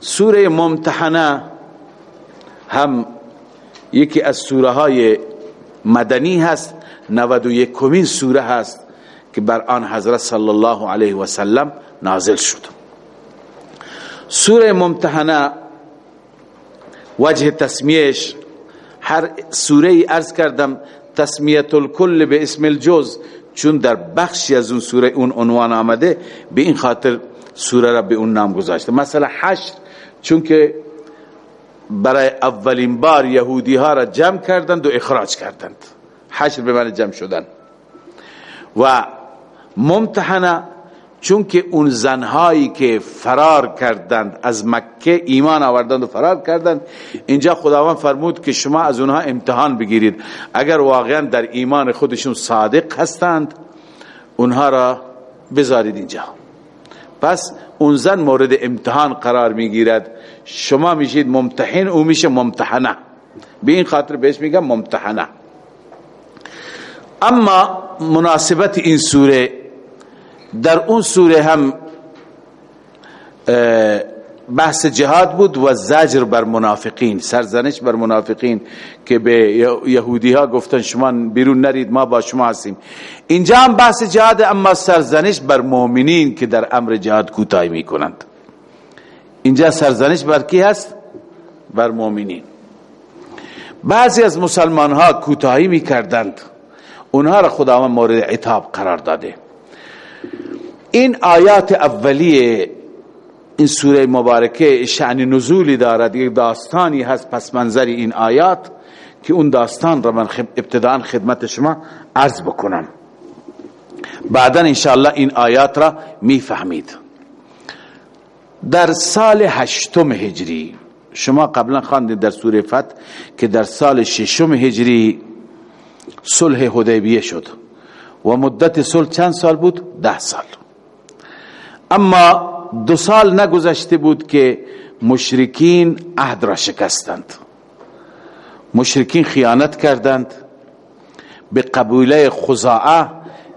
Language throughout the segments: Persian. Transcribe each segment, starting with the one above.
سوره ممتحنه هم یکی از سوره های مدنی هست نود و یکمین سوره هست که بر آن حضرت صلی الله علیه و سلم نازل شد. سوره ممتحنه وجه تسمیهش هر سوره ای ارز کردم تسمیت الکل به اسم الجز چون در بخشی از اون سوره اون عنوان آمده به این خاطر سوره را به اون نام گذاشته. مثلا حشر چون که برای اولین بار یهودی ها را جمع کردند و اخراج کردند. حشر به معنی جمع شدن. و ممتحنه چون که اون زنهایی که فرار کردند از مکه ایمان آوردند و فرار کردند اینجا خداوند فرمود که شما از اونها امتحان بگیرید. اگر واقعا در ایمان خودشون صادق هستند اونها را بذارید اینجا. پس اون زن مورد امتحان قرار می‌گیرد. شما میشید ممتحن او میشه ممتحنه. به این خاطر بهش میگم ممتحنه. اما مناسبت این سوره در اون سوره هم بحث جهاد بود و زجر بر منافقین سرزنش بر منافقین که به یهودی ها گفتن شما بیرون نرید ما با شما هستیم. اینجا هم بحث جهاد اما سرزنش بر مؤمنین که در امر جهاد کوتاهی می‌کنند. اینجا سرزنش بر کی هست؟ بر مؤمنین. بعضی از مسلمان ها کوتاهی می‌کردند. اونها را خداوند مورد عتاب قرار داده. این آیات اولیه این سوره مبارکه شعن نزولی دارد یک داستانی هست پس منظری این آیات که اون داستان را من ابتداء خدمت شما عرض بکنم. بعدا انشاءالله این آیات را می‌فهمید. در سال هشتم هجری شما قبلا خواندید در سوره فتح که در سال ششم هجری صلح حدیبیه شد و مدت صلح چند سال بود؟ ده سال. اما دو سال نگذشته بود که مشرکین عهد را شکستند. مشرکین خیانت کردند به قبیله خزاعه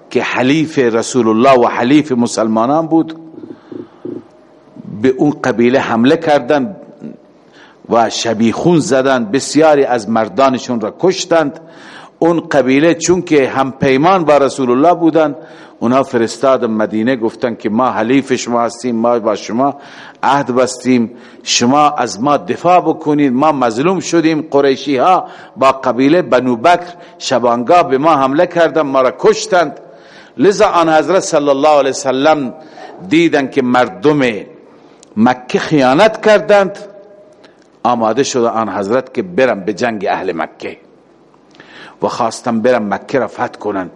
که حلیف رسول الله و حلیف مسلمانان بود. به اون قبیله حمله کردند و شبیخون زدند بسیاری از مردانشون را کشتند. اون قبیله چون که هم پیمان با رسول الله بودند اونا فرستاد مدینه گفتن که ما حلیف شما هستیم ما با شما عهد بستیم. شما از ما دفاع بکنید. ما مظلوم شدیم. قریشی ها با قبیله بنو بکر شبانگاه به ما حمله کردن ما را کشتند. لذا آن حضرت صلی الله علیه وسلم دیدن که مردم مکه خیانت کردند. آماده شده آن حضرت که برم به جنگ اهل مکه. و خواستم برم مکه را فتح کنن.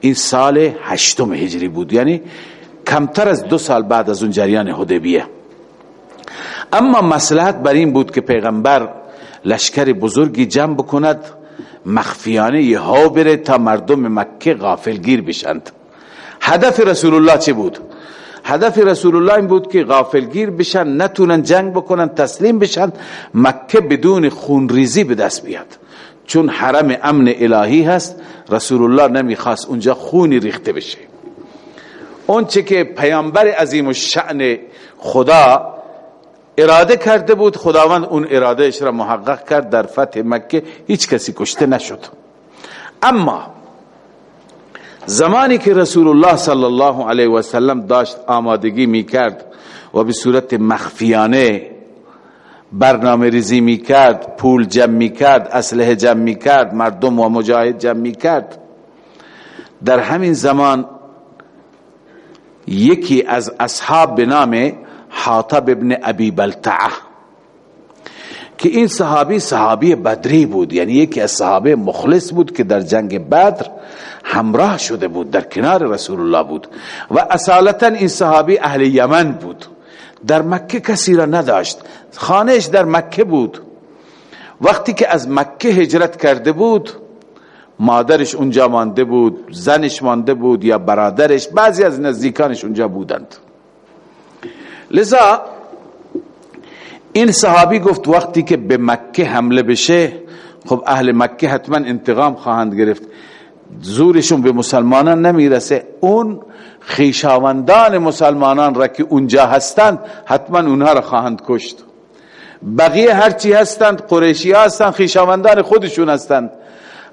این سال هشتم هجری بود. یعنی کمتر از دو سال بعد از اون جریان حدیبیه. اما مسلحت بر این بود که پیغمبر لشکر بزرگی جمع بکند مخفیانه یه ها بره تا مردم مکه غافلگیر بشند. هدف رسول الله چه بود؟ هدف رسول الله این بود که غافلگیر بشن نتونن جنگ بکنن تسلیم بشن مکه بدون خونریزی به دست بیاد. چون حرم امن الهی هست رسول الله نمی‌خواست اونجا خونی ریخته بشه. اون چه که پیامبر عظیم الشأن خدا اراده کرده بود خداوند اون ارادهش را محقق کرد در فتح مکه هیچ کسی کشته نشد. اما زمانی که رسول الله صلی الله علیه و سلم داشت آمادگی می کرد و به صورت مخفیانه برنامه ریزی می کرد پول جمع می کرد اسلحه جمع می کرد مردم و مجاهد جمع می کرد در همین زمان یکی از اصحاب به نام حاطب ابن ابی بلتعه که این صحابی صحابی بدری بود یعنی یکی از صحابه مخلص بود که در جنگ بدر همراه شده بود در کنار رسول الله بود. و اصالتا این صحابی اهل یمن بود. در مکه کسی را نداشت. خانهش در مکه بود. وقتی که از مکه هجرت کرده بود مادرش اونجا مانده بود زنش مانده بود یا برادرش بعضی از نزدیکانش اونجا بودند. لذا این صحابی گفت وقتی که به مکه حمله بشه خب اهل مکه حتما انتقام خواهند گرفت. زورشون به مسلمانان نمی‌رسه. اون خیشاوندان مسلمانان را که اونجا هستند حتما اونها را خواهند کشت. بقیه هرچی هستند قریشی هستند خیشاوندان خودشون هستند.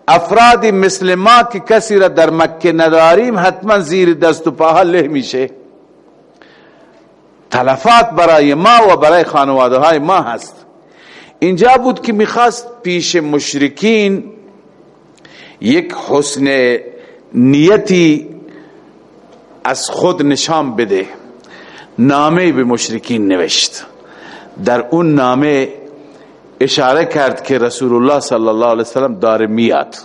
افرادی مثل ما که کسی را در مکه نداریم حتما زیر دست و پاها له میشه. تلفات برای ما و برای خانواده های ما هست. اینجا بود که می‌خواست پیش مشرکین یک حسن نیتی از خود نشان بده. نامه به مشرکین نوشت. در اون نامه اشاره کرد که رسول الله صلی الله علیه وسلم داره میاد.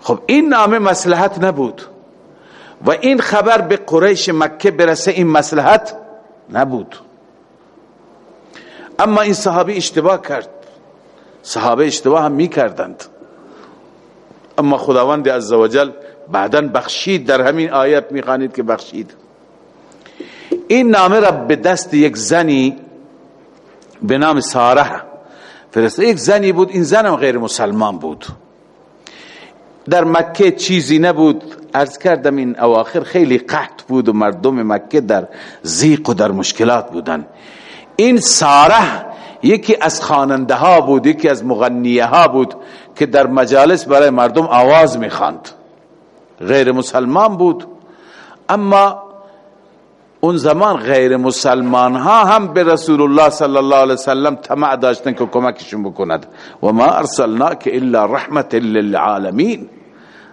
خب این نامه مسلحت نبود. و این خبر به قریش مکه برسه این مسلحت نبود. اما این صحابی اشتباه کرد. صحابه اشتباه هم می کردند اما خداوند عزوجل بعدا بخشید در همین آیت می‌خوانید که بخشید. این نامه را به دست یک زنی به نام ساره فرسته یک زنی بود این زنم غیر مسلمان بود. در مکه چیزی نبود. ارز کردم این اواخر خیلی قحط بود و مردم مکه در زیق و در مشکلات بودن. این ساره یکی از خواننده ها بود یکی از مغنیه ها بود که در مجالس برای مردم آواز می‌خواند. غیر مسلمان بود. اما اون زمان غیر مسلمان ها هم به رسول الله صلی الله علیه وسلم طمع داشتن که کمکشون بکند. و ما ارسلناک الا رحمت للعالمین.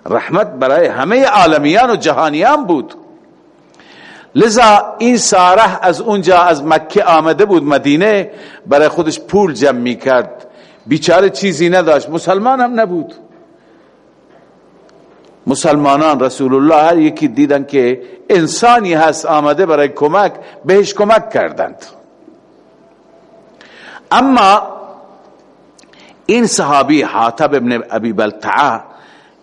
رحمت برای همه عالمیان و جهانیان بود. لذا این ساره از اونجا از مکه آمده بود مدینه برای خودش پول جمع می کرد بیچاره چیزی نداشت. مسلمان هم نبود. مسلمانان رسول الله هر یکی دیدن که انسانی هست آمده برای کمک بهش کمک کردند. اما این صحابی حاتب ابن ابی بلتعه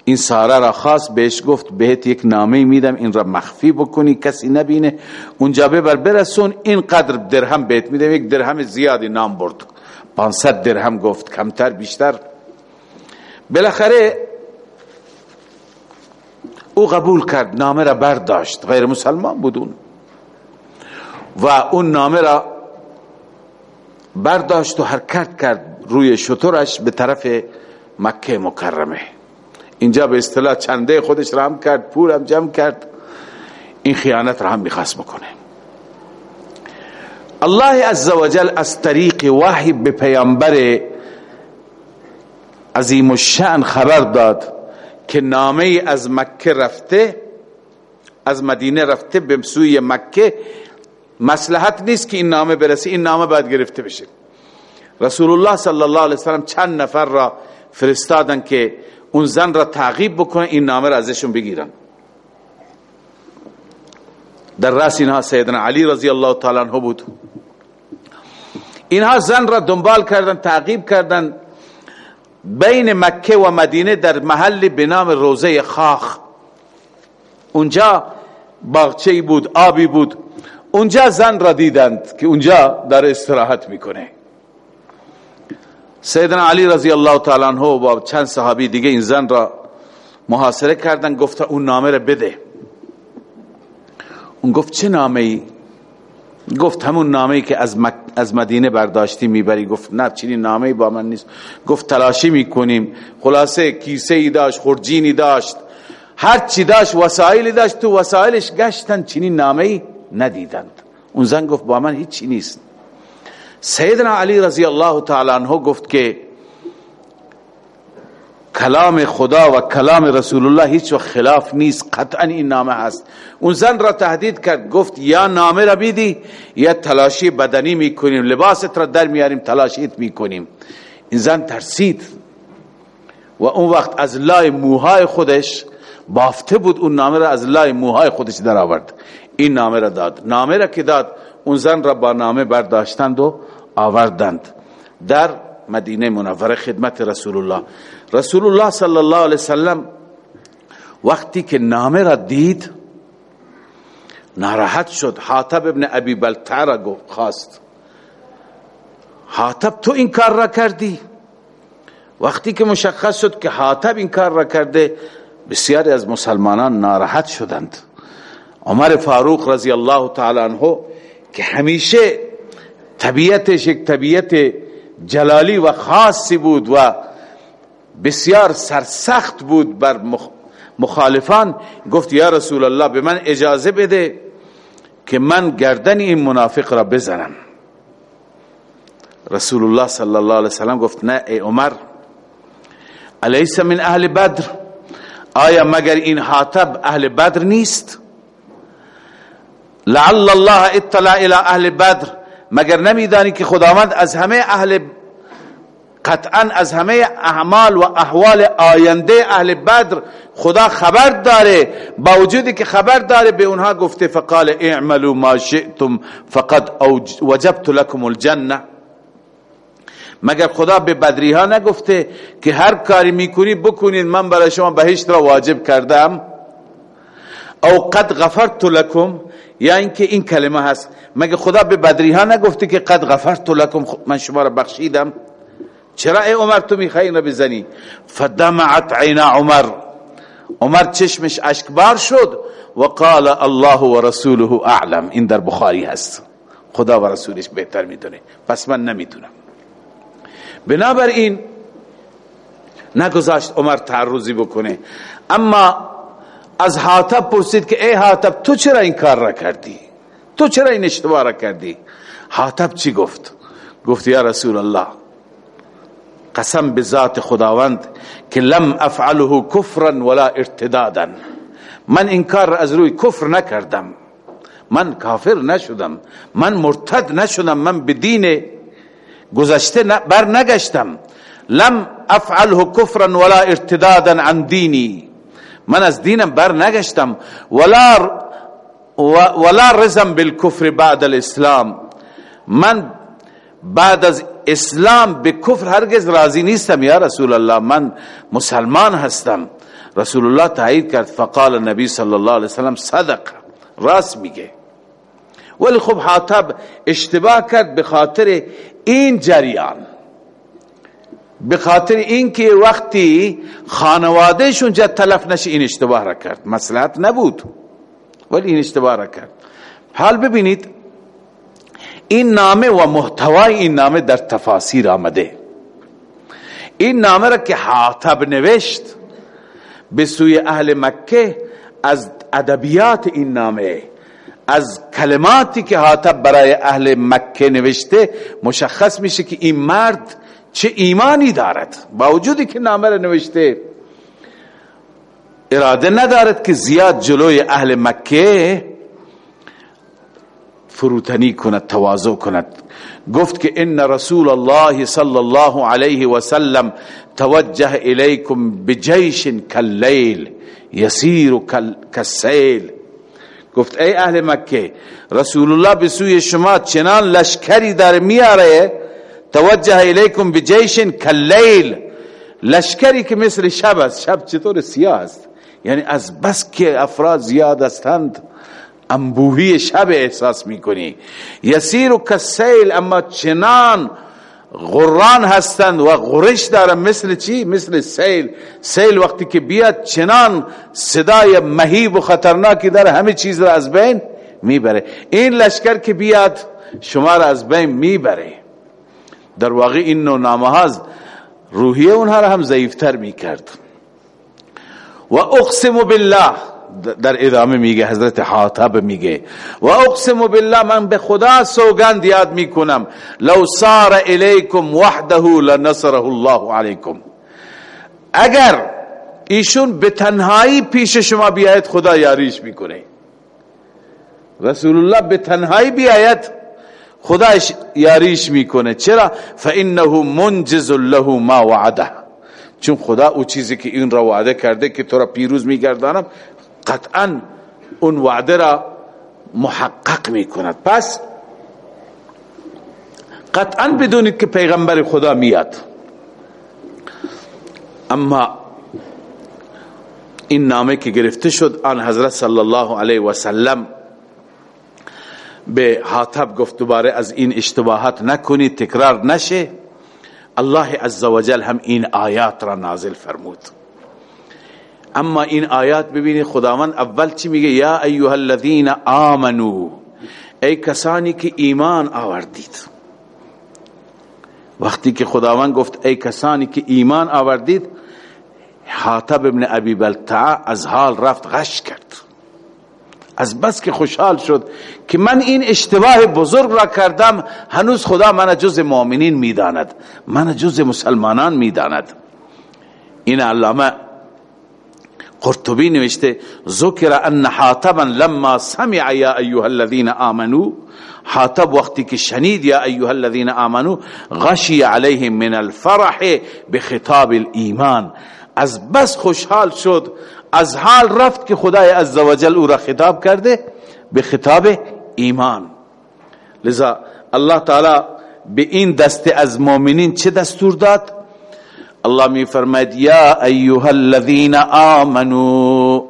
این ساره را خواست بهش گفت بهت یک نامه میدم این را مخفی بکنی کسی نبینه. اونجا ببر برسون این قدر درهم بهت میدم. یک درهم زیادی نام برد. 500 درهم گفت کمتر بیشتر. بالاخره او قبول کرد نامه را برداشت غیر مسلمان بود اون. و اون نامه را برداشت و حرکت کرد روی شطورش به طرف مکه مکرمه. اینجا به اصطلاح چنده خودش را هم کرد پول هم جمع کرد. این خیانت را هم می‌خواست بکنه. الله عزوجل از طریق وحی به پیامبر عظیم الشان خبر داد. که نامه از مکه رفته از مدینه رفته به سوی مکه مصلحت نیست که این نامه برسه این نامه باید گرفته بشه. رسول الله صلی الله علیه وسلم چند نفر را فرستادن که اون زن را تعقیب بکنه این نامه را ازشون بگیرن. در راس اینها سیدنا علی رضی الله تعالی عنہ بود. اینها زن را دنبال کردن تعقیب کردن. بین مکه و مدینه در محل به نام روزه خاخ. اونجا باغچه بود آبی بود. اونجا زن را دیدند که اونجا در استراحت می‌کنه. سیدنا علی رضی الله تعالی عنہ و چند صحابی دیگه این زن را محاصره کردن گفت اون نامه را بده. اون گفت چه نامه ای؟ گفت همون نامه که از, از مدینه برداشتی می‌بری. گفت نه چنین نامه با من نیست. گفت تلاشی می‌کنیم. خلاصه کیسه ای داشت خورجینی داشت. هر چی داشت وسایلی داشت. تو وسایلش گشتن چنین نامه ای ندیدند. اون زن گفت با من هیچی نیست. سیدنا علی رضی الله تعالی عنہ گفت که کلام خدا و کلام رسول الله هیچ وقت خلاف نیست. قطعا این نامه هست. اون زن را تهدید کرد گفت یا نامه را بیدی یا تلاشی بدنی می‌کنیم. لباست را در میاریم تلاشیت می‌کنیم. این زن ترسید. و اون وقت از لای موهای خودش بافته بود. اون نامه را از لای موهای خودش در آورد. این نامه را داد. نامه را که داد اون زن را با نامه برداشتند و آوردند. در مدینه منوره خدمت رسول الله رسول الله صلی الله علیه وسلم وقتی که نامه را دید ناراحت شد حاطب ابن ابی بلتع را خواست حاطب تو این کار را کردی وقتی که مشخص شد که حاطب این کار را کرده بسیاری از مسلمانان ناراحت شدند عمر فاروق رضی الله تعالی عنه که همیشه طبیعتش یک طبیعت جلالی و خاصی بود و بسیار سرسخت بود بر مخالفان. گفت یا رسول الله به من اجازه بده که من گردن این منافق را بزنم. رسول الله صلی الله علیه وسلم گفت نه ای عمر الیس من اهل بدر؟ آیا مگر این حاطب اهل بدر نیست؟ لعل الله اطلع الى اهل بدر. مگر نمیدانی که خداوند از همه اهل قطعا از همه اعمال و احوال آینده اهل بدر خدا خبر داره. با وجودی که خبر داره به اونها گفته فقال اعملوا ما شئتم فقد وجبت لكم الجنه مگر خدا به بدری ها نگفته که هر کاری می‌کنی بکنید من برای شما بهشت را واجب کردم؟ او قد غفرت لكم یا اینکه این کلمه هست. مگر خدا به بدری ها نگفته که قد غفرت لكم؟ من شما را بخشیدم. چرا ای عمر تو می‌خوای اینو بزنی؟ فدمعت عین عمر. عمر چشمش اشکبار شد و قال الله و رسوله اعلم. این در بخاری هست. خدا و رسولش بهتر می‌دونه. پس من نمی‌تونم بنابراین نگذاشت عمر تعرضی بکنه. اما از حاطب پرسید که ای حاطب تو چرا این کار را کردی؟ تو چرا این اشتباه را کردی؟ حاطب چی گفت؟ گفت یا رسول الله قسم به ذات خداوند که لم أفعله کفرا ولا ارتدادا. من این کار از روی کفر نکردم من کافر نشدم من مرتد نشدم من به دین گذشته بر نگشتم. لم أفعله کفرا ولا ارتدادا عن دینی من از دینم بر نگشتم. ولا ولا رزم بالکفر بعد الإسلام. من بعد از اسلام به کفر هرگز راضی نیستم یا رسول الله من مسلمان هستم. رسول الله تایید کرد فقال نبی صلی الله علیه وسلم صدق. راست میگه. ولی خب حاطب اشتباه کرد به خاطر این جریان. به خاطر اینکه وقتی خانوادهشون جد تلف نشه این اشتباه را کرد. مسلحت نبود ولی این اشتباه را کرد. حال ببینید این نامه و محتوای این نامه در تفاسیر آمده. این نامه را که حاطب نوشت به سوی اهل مکه از ادبیات این نامه از کلماتی که حاطب برای اهل مکه نوشته مشخص میشه که این مرد چه ایمانی دارد. با وجودی که نامه را نوشته اراده ندارد که زیاد جلوی اهل مکه فروتنی کند تواضع کند. گفت که ان رسول الله صلی الله علیه و سلم توجه الیکم بجیش کاللیل یسیر کالسیل. گفت ای أهل مکه رسول الله به سوی شما چنان لشکری در میاره توجه الیکم بجیش کاللیل. لشکری که مثل شب است. شب چطور سیاه است؟ یعنی از بس که افراد زیاد هستند انبوهی شب احساس می‌کنی. یسیر و کسیل اما چنان غران هستند و غرش دارن مثل چی؟ مثل سیل. سیل وقتی که بیاد چنان صدای مهیب و خطرناکی داره همه چیز را از بین می‌بره. این لشکر که بیاد شما را از بین می‌بره. در واقع این نوع نامه روحیه اونها را هم ضعیفتر می‌کرد. و اقسم بالله در ادامه میگه حضرت حاطب میگه و اقسم بالله من به خدا سوگند یاد می‌کنم لو سار الیکم وحده لنصره الله علیکم. اگر ایشون به تنهایی پیش شما بیاید خدا یاریش می‌کنه. رسول الله به تنهایی بیاید خدا یاریش می‌کنه. چرا؟ فانه منجز له ما وعده. چون خدا او چیزی که این را وعده کرده که تو را پیروز میگردانم قطعا اون وعده را محقق می کند پس قطعا بدونید که پیغمبر خدا میاد. اما این نامه که گرفته شد آن حضرت صلی الله علیه و سلم به حاطب گفت دوباره از این اشتباهات نکنید تکرار نشه. الله عزوجل هم این آیات را نازل فرمود. اما این آیات ببینید خداوند اول چی میگه؟ یا ایها الذین آمنو. ای کسانی که ایمان آوردید. وقتی که خداوند گفت ای کسانی که ایمان آوردید حاطب ابن ابی بلتعه از حال رفت غش کرد. از بس که خوشحال شد که من این اشتباه بزرگ را کردم هنوز خدا من جز مؤمنین می‌داند من جز مسلمانان می‌داند. این علامه قرطبی نوشته ذکر ان حاطبا لما سمع یا ایها الذين آمنوا حاطب وقتی که شنید یا ایها الذين آمنوا غشی علیهم من الفرح بخطاب الایمان. از بس خوشحال شد از حال رفت که خدای عزوجل او را خطاب کرده به خطاب ایمان. لذا الله تعالی به این دسته از مؤمنین چه دستور داد؟ الله می فرماید یا ایها الذین آمنو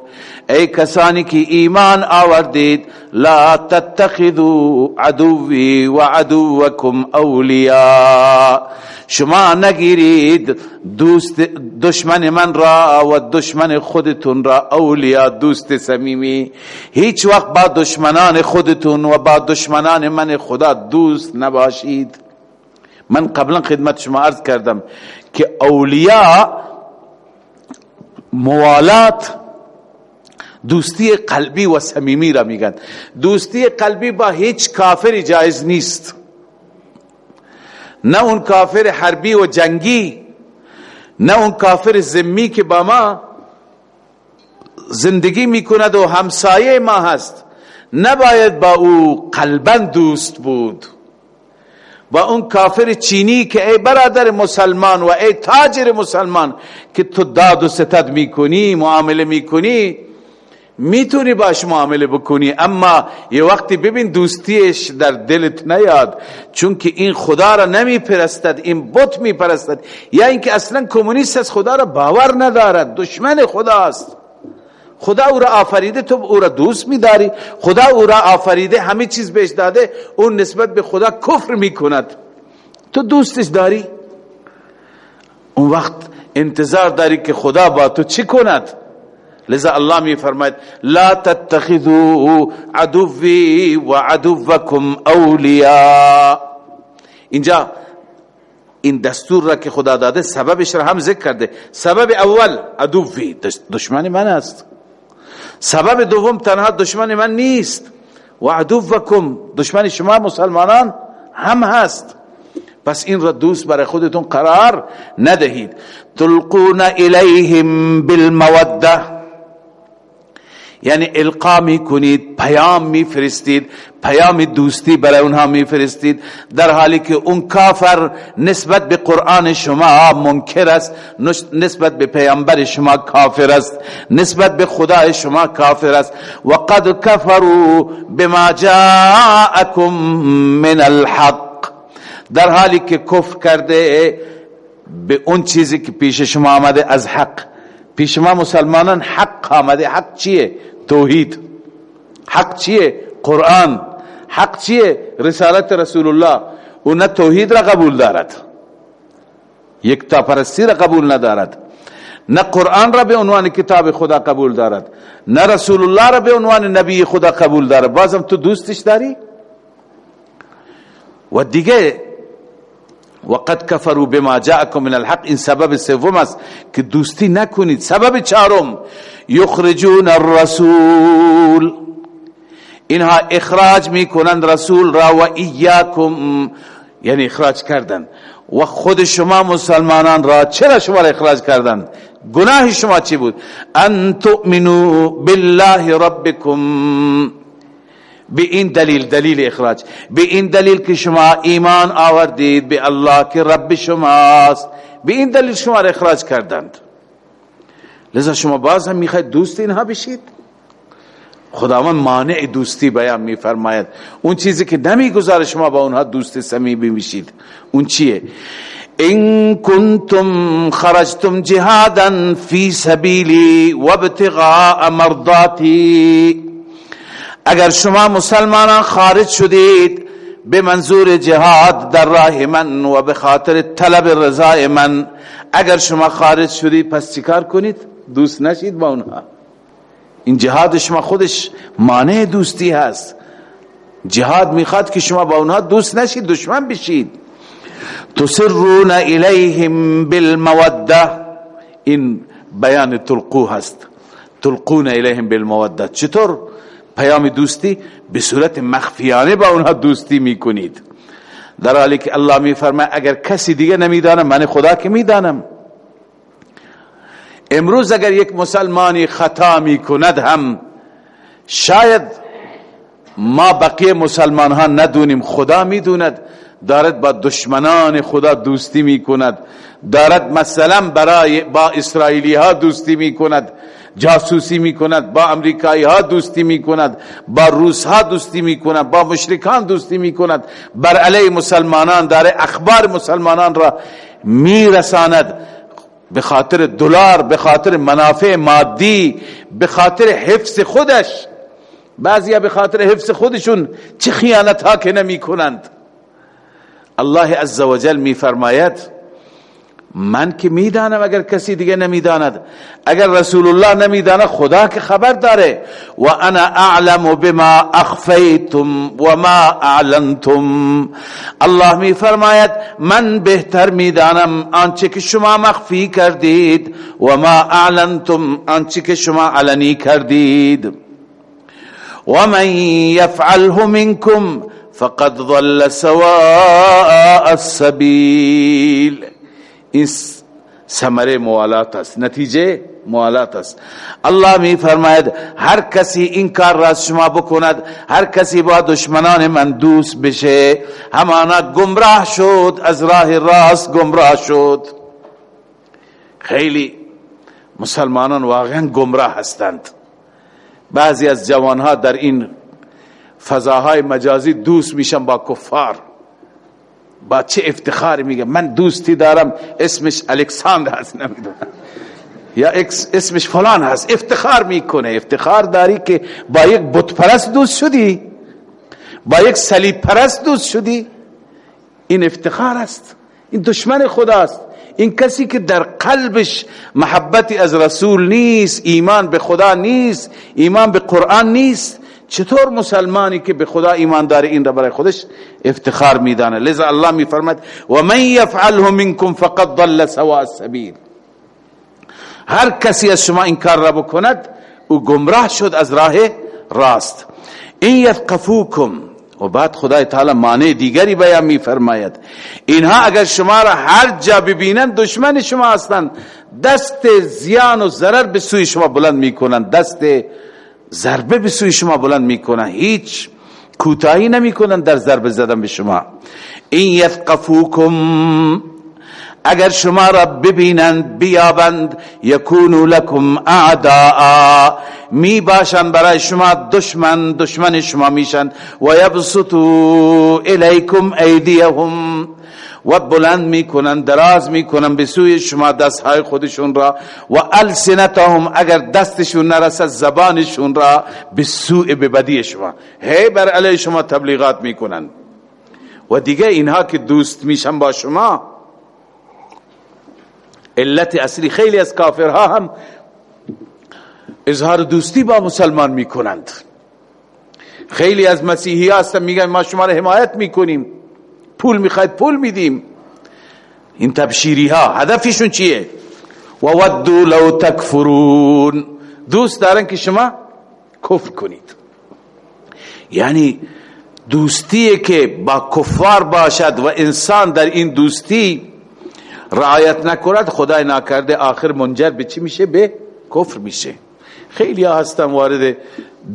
ای کسانی که ایمان آوردید لا تتخذوا عدوی و عدوکم اولیاء. شما نگیرید دوست دشمن من را و دشمن خودتون را اولیاء دوست صمیمی. هیچ وقت با دشمنان خودتون و با دشمنان من خدا دوست نباشید. من قبلا خدمت شما عرض کردم که اولیاء موالات دوستی قلبی و صمیمی را میگن. دوستی قلبی با هیچ کافری جایز نیست. نه اون کافر حربی و جنگی نه اون کافر زمی که با ما زندگی می‌کند و همسایه ما هست. نباید با او قلبا دوست بود. با اون کافر چینی که ای برادر مسلمان و ای تاجر مسلمان که تو داد و ستد می‌کنی معامله می‌کنی می‌تونی باش معامله بکنی. اما یه وقتی ببین دوستیش در دلت نیاد چون که این خدا را نمی پرستد این بت می پرستد یا اینکه اصلا کمونیست از خدا را باور ندارد دشمن خداست. خدا او را آفریده تو او را دوست میداری. خدا او را آفریده همه چیز بهش داده اون نسبت به خدا کفر می‌کند. تو دوستش داری؟ اون وقت انتظار داری که خدا با تو چی کند؟ لذا الله می فرماید لا تتخذوا عدوی و عدوکم اولیاء. اینجا این دستور را که خدا داده سببش را هم ذکر کرده. سبب اول عدوی دشمن من است. سبب دوم تنها دشمن من نیست. و عدوکم دشمن شما مسلمانان هم هست. پس این را دوست برای خودتون قرار ندهید. تلقون الیهم بالموده یعنی القا می کنید پیام می فرستید پیام دوستی برای اونها می فرستید در حالی که اون کافر نسبت به قرآن شما منکر است نسبت به پیامبر شما کافر است نسبت به خدا شما کافر است. و قد کفروا بما جاءکم من الحق. در حالی که کفر کرده به اون چیزی که پیش شما آمده از حق. پیش ما مسلمانان حق آمده حق چیه؟ توحید. حق چیه؟ قرآن. حق چیه؟ رسالت رسول الله او نه توحید را قبول دارد. یک تا پرستی را قبول ندارد. نه قرآن را به عنوان کتاب خدا قبول دارد. نه رسول الله را به عنوان نبی خدا قبول دارد. بازم تو دوستش داری؟ و دیگه وقد کفروا بما جاءكم من الحق این سبب سوم است که دوستی نکنید. سبب چهارم یخرجون الرسول. اینها اخراج می‌کنند رسول را و ایاکم یعنی اخراج کردن. و خود شما مسلمانان را چرا شما را اخراج کردند؟ گناه شما چی بود؟ ان تؤمنوا بالله ربکم. به این دلیل دلیل اخراج به این دلیل که شما ایمان آوردید به الله که رب شماست. به این دلیل شما را اخراج کردند. لذا شما باز هم می‌خواید دوست اینها بشید. خداوند مانع دوستی بیان میفرماید. اون چیزی که نمی‌گذاره شما با اونها دوست صمیمی بشید. اون چیه؟ ان کنتم خرجتم جهادا فی سبیلی و ابتغاء مرضاتی. اگر شما مسلمانان خارج شدید به منظور جهاد در راه من و به خاطر طلب رضای من اگر شما خارج شدید پس چیکار کنید؟ دوست نشید با اونها. این جهاد شما خودش مانع دوستی هست. جهاد می‌خواد که شما با اونها دوست نشید دشمن بشید. تسرون الیهم بالموده این بیان تلقو هست. تلقون الیهم بالموده چطور؟ پیام دوستی به صورت مخفیانه با اونها دوستی می‌کنید. در حالی که الله میفرماید اگر کسی دیگه نمی‌دانم من خدا که می‌دانم. امروز اگر یک مسلمانی خطا می‌کند هم شاید ما بقیه مسلمان ها ندونیم خدا می‌دوند. دارد با دشمنان خدا دوستی می‌کند. دارد مثلا برای با اسرائیلی ها دوستی می‌کند. جاسوسی می‌کند با امریکایی ها دوستی می‌کند با روس ها دوستی می‌کند با مشرکان دوستی می‌کند. بر علیه مسلمانان داره اخبار مسلمانان را میرساند. به خاطر دلار به خاطر منافع مادی به خاطر حفظ خودش. بعضیا به خاطر حفظ خودشون چه خیانت ها که نمی کنند الله عزوجل می فرماید من که می‌دانم اگر کسی دیگه نمی‌داند. اگر رسول الله نمی‌داند خدا که خبر داره. و انا اعلم بما اخفیتم و ما اعلنتم. الله می فرماید من بهتر می‌دانم آنچه که شما مخفی کردید و ما اعلنتم آنچه که شما علنی کردید. و من یفعله منکم فقد ضل سواء السبیل. این ثمره موالات است نتیجه موالات است۔ الله می فرماید هر کسی این کار را شما بکند هر کسی با دشمنان من دوست بشه۔ همانا گمراه شد از راه راست گمراه شد۔ خیلی مسلمانان واقعا گمراه هستند۔ بعضی از جوانها در این فضاهای مجازی دوست میشن با کفار۔ با چه افتخاری میگه؟ من دوستی دارم اسمش الکساندر هست نمی‌دونم. یا اسمش فلان هست. افتخار می‌کنه. افتخار داری که با یک بت پرست دوست شدی. با یک صلیب پرست دوست شدی. این افتخار است. این دشمن خداست. این کسی که در قلبش محبتی از رسول نیست ایمان به خدا نیست ایمان به قرآن نیست چطور مسلمانی که به خدا ایمان داره این را برای خودش افتخار میدانه؟ لذا الله میفرماد و من یفعله منکم فقد ضل سواء السبیل. هر کسی از شما این کار را بکند او گمراه شد از راه راست. این یثقفوکم و بعد خدای تعالی معنی دیگری بیان میفرماید. اینها اگر شما را هر جا ببینند دشمن شما هستند. دست زیان و ضرر به سوی شما بلند می‌کنند. دست ضربه به سوی شما بلند می‌کنن. هیچ کوتاهی نمی‌کنن در ضربه زدن به شما. این یثقفوکم. اگر شما را ببینند بیابند یکونو لکم اعداء. می باشند برای شما دشمن دشمن شما میشن. و یبسطو الیکم ایدیهم. و بلند می‌کنن دراز می‌کنن به سوی شما دستهای خودشون را و السنتهم اگر دستشون نرسد زبانشون را به سوی بدی شما. هی بر علیه شما تبلیغات می‌کنن. و دیگه اینها که دوست میشن با شما علت اصلی خیلی از کافرها هم اظهار دوستی با مسلمان می‌کنند. خیلی از مسیحی هستن میگن ما شما را حمایت می‌کنیم. پول می‌خواید پول میدیم. این تبشیری ها هدفشون چیه؟ و ودو لو تکفرون دوست دارن که شما کفر کنید. یعنی دوستی که با کفار باشد و انسان در این دوستی رعایت نکند خدای نکرده آخر منجر به چی میشه؟ به کفر میشه. خیلی ها هستن وارد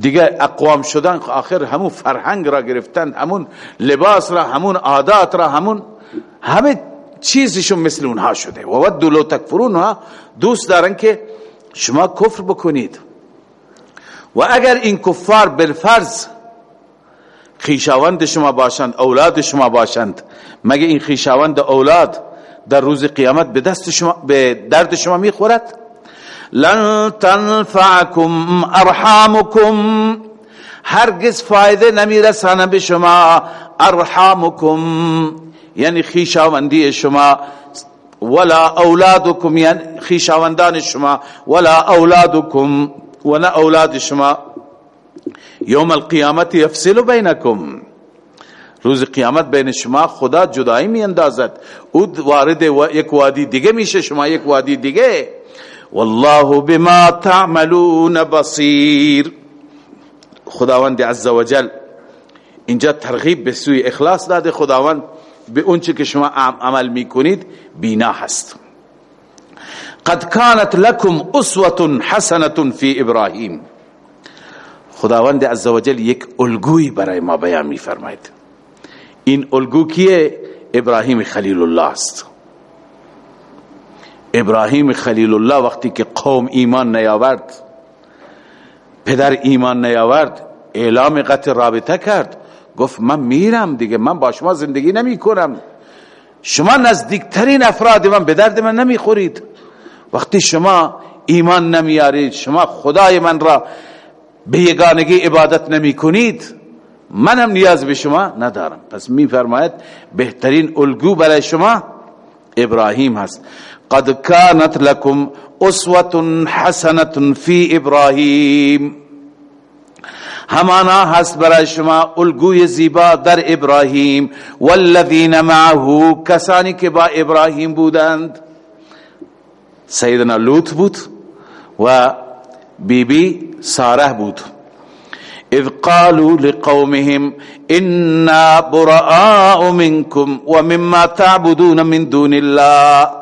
دیگه اقوام شدن آخر همون فرهنگ را گرفتن همون لباس را همون عادات را همون همه چیزشون مثل اونها شده. و ود لو تکفرون ها دوست دارن که شما کفر بکنید. و اگر این کفار بالفرض خیشاوند شما باشند اولاد شما باشند مگه این خیشاوند اولاد در روز قیامت به دست شما به درد شما می‌خورد؟ لن تنفعكم ارحامكم هرگز فایده نمیرسانه به شما ارحامكم یعنی خیشاوندی شما. ولا اولادكم یعنی خیشاوندان شما. ولا اولادكم ولا اولاد شما. یوم القیامت یفصل بینکم. روز قیامت بین شما خدا جدایی می اندازد او وارد یک وادی دیگه میشه شما یک وادی دیگه. والله بما تعملون بصیر خداوند عزوجل اینجا ترغیب به سوی اخلاص داده. خداوند به اونچه که شما عمل می‌کنید بینا هست. قد كانت لكم اسوه حسنه فی ابراهیم. خداوند عزوجل یک الگویی برای ما بیان میفرماید. این الگو کیه؟ ابراهیم خلیل الله است. ابراهیم خلیل الله وقتی که قوم ایمان نیاورد پدر ایمان نیاورد اعلام قطع رابطه کرد. گفت من میرم دیگه من با شما زندگی نمی کنم شما نزدیکترین افراد من به درد من نمی‌خورید. وقتی شما ایمان نمیارید شما خدای من را به یگانگی عبادت نمی کنید منم نیاز به شما ندارم. پس میفرماید بهترین الگو برای شما ابراهیم هست. قد كانت لكم أسوة حسنة في ابراهیم همانا هست برای شما الگوی زیبا در ابراهیم والذین معه کسانی که با ابراهیم بودند. سیدنا لوط بود و بی بی سارة بود. إذ قالوا لقومهم إنا براء منكم ومما تعبدون من دون الله.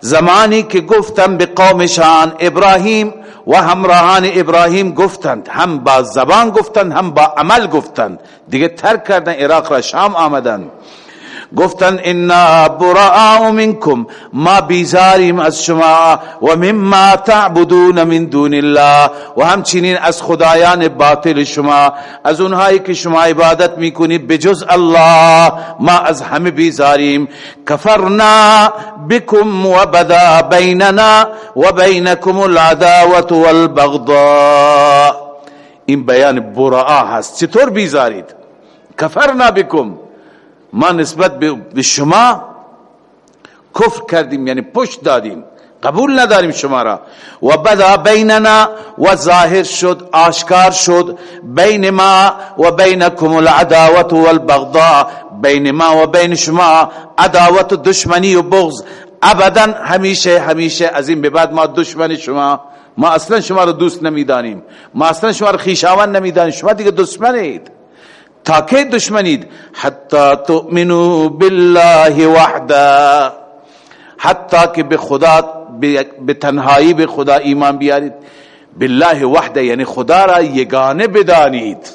زمانی که گفتم به قومشان ابراهیم و همراهان ابراهیم گفتند هم با زبان گفتند هم با عمل گفتند. دیگه ترک کردن عراق را شام آمدند گفتن انا براء منکم ما بیزاریم از شما و مما تعبدون من دون الله. و همچنین از خدایان باطل شما از اونهایی که شما عبادت می‌کنید بجز الله ما از همه بیزاریم. کفرنا بكم و بدا بیننا و بینکم العداوة والبغضاء. این بیان براء هست. چطور بیزارید؟ کفرنا بكم ما نسبت به شما کفر کردیم یعنی پشت دادیم. قبول نداریم شما را. و بدا بیننا و ظاهر شد آشکار شد. بین ما و بینکم العداوت والبغضاء. بین ما و بین شما عداوت و دشمنی و بغض. ابدا همیشه همیشه از این به بعد ما دشمن شما. ما اصلا شما را دوست نمی‌دانیم. ما اصلا شما را خیشاوند نمی‌دانیم. شما دیگه دشمنید. تا که دشمنید؟ حتی تؤمنو بالله وحده. حتی که به خدا به تنهایی به خدا ایمان بیارید. بالله وحده یعنی خدا را یگانه بدانید.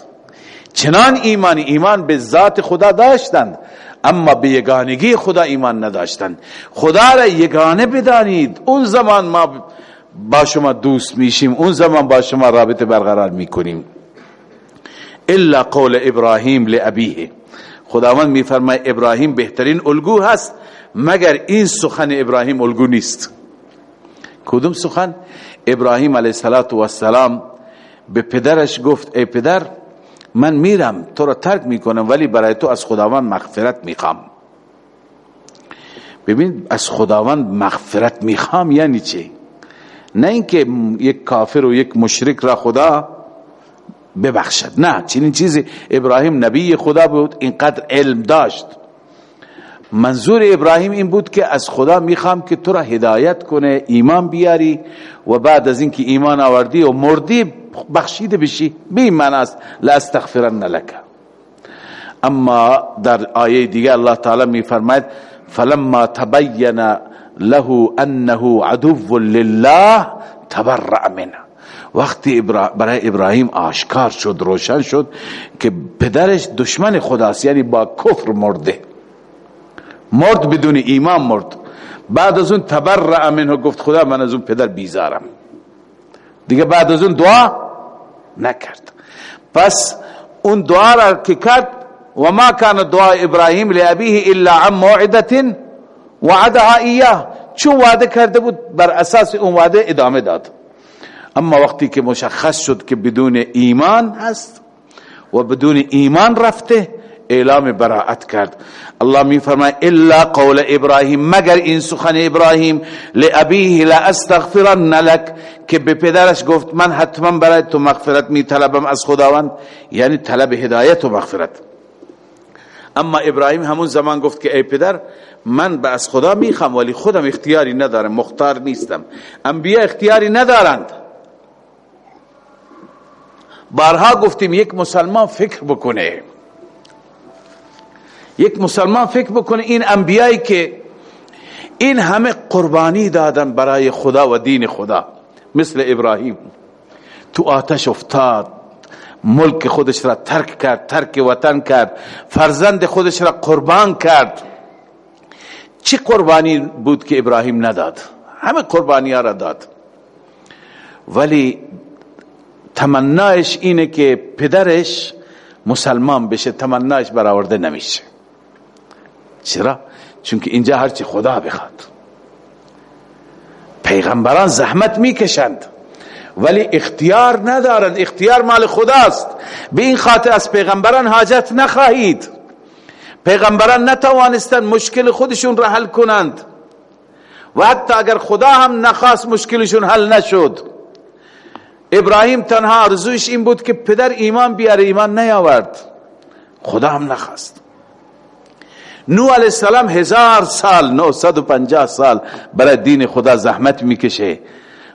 چنان ایمان ایمان به ذات خدا داشتند اما به یگانگی خدا ایمان نداشتند. خدا را یگانه بدانید. اون زمان ما با شما دوست میشیم اون زمان با شما رابطه برقرار می‌کنیم. الا قول ابراهیم لابیه خداوند میفرماید ابراهیم بهترین الگو هست مگر این سخن ابراهیم الگو نیست؟ کدوم سخن؟ ابراهیم علیه السلام به پدرش گفت ای پدر من میرم تو را ترک می‌کنم ولی برای تو از خداوند مغفرت می‌خوام. ببین از خداوند مغفرت می‌خوام یعنی چه نه اینکه یک کافر و یک مشرک را خدا ببخشد. نه چنین چیزی ابراهیم نبی خدا بود اینقدر علم داشت. منظور ابراهیم این بود که از خدا می‌خوام که تو را هدایت کنه ایمان بیاری و بعد از اینکه ایمان آوردی و مردی بخشیده بشی. به این معنی است لاستغفرن لك اما در آیه دیگه الله تعالی میفرماید فلما تبین له انه عدو لله تبرأ منه. وقتی برای ابراهیم آشکار شد روشن شد که پدرش دشمن خداست یعنی با کفر مرده. مرد بدون ایمان مرد. بعد از اون تبرع منه گفت خدا من از اون پدر بیزارم. دیگه بعد از اون دعا نکرد. پس اون دعا را که کرد و ما کان دعا ابراهیم لابیه الا عن موعده وعدها ایاه. چون وعده کرده بود بر اساس اون وعده ادامه داد. اما وقتی که مشخص شد که بدون ایمان هست و بدون ایمان رفته اعلام براعت کرد. الله می فرماید الا قول ابراهیم مگر این سخن ابراهیم لابیه لا استغفرن لك که به پدرش گفت من حتما برای تو مغفرت می طلبم از خداوند. یعنی طلب هدایت و مغفرت. اما ابراهیم همون زمان گفت که ای پدر من به از خدا می‌خوام ولی خودم اختیاری ندارم مختار نیستم. انبیا اختیاری ندارند. بارها گفتیم یک مسلمان فکر بکنه. یک مسلمان فکر بکنه این انبیایی که این همه قربانی دادن برای خدا و دین خدا. مثل ابراهیم. تو آتش افتاد. ملک خودش را ترک کرد ترک وطن کرد. فرزند خودش را قربان کرد. چی قربانی بود که ابراهیم نداد؟ همه قربانی را داد. ولی تمنایش اینه که پدرش مسلمان بشه تمنایش برآورده نمیشه. چرا؟ چون که اینجا هرچی خدا بخواد. پیغمبران زحمت می‌کشند. ولی اختیار ندارند. اختیار مال خداست. به این خاطر از پیغمبران حاجت نخواهید. پیغمبران نتوانستند مشکل خودشون را حل کنند. و حتی اگر خدا هم نخواست مشکلشون حل نشد ابراهیم تنها ارزوش این بود که پدر ایمان بیاره ایمان نیاورد خدا هم نخواست نو علیه السلام هزار سال 950 سال برای دین خدا زحمت می‌کشه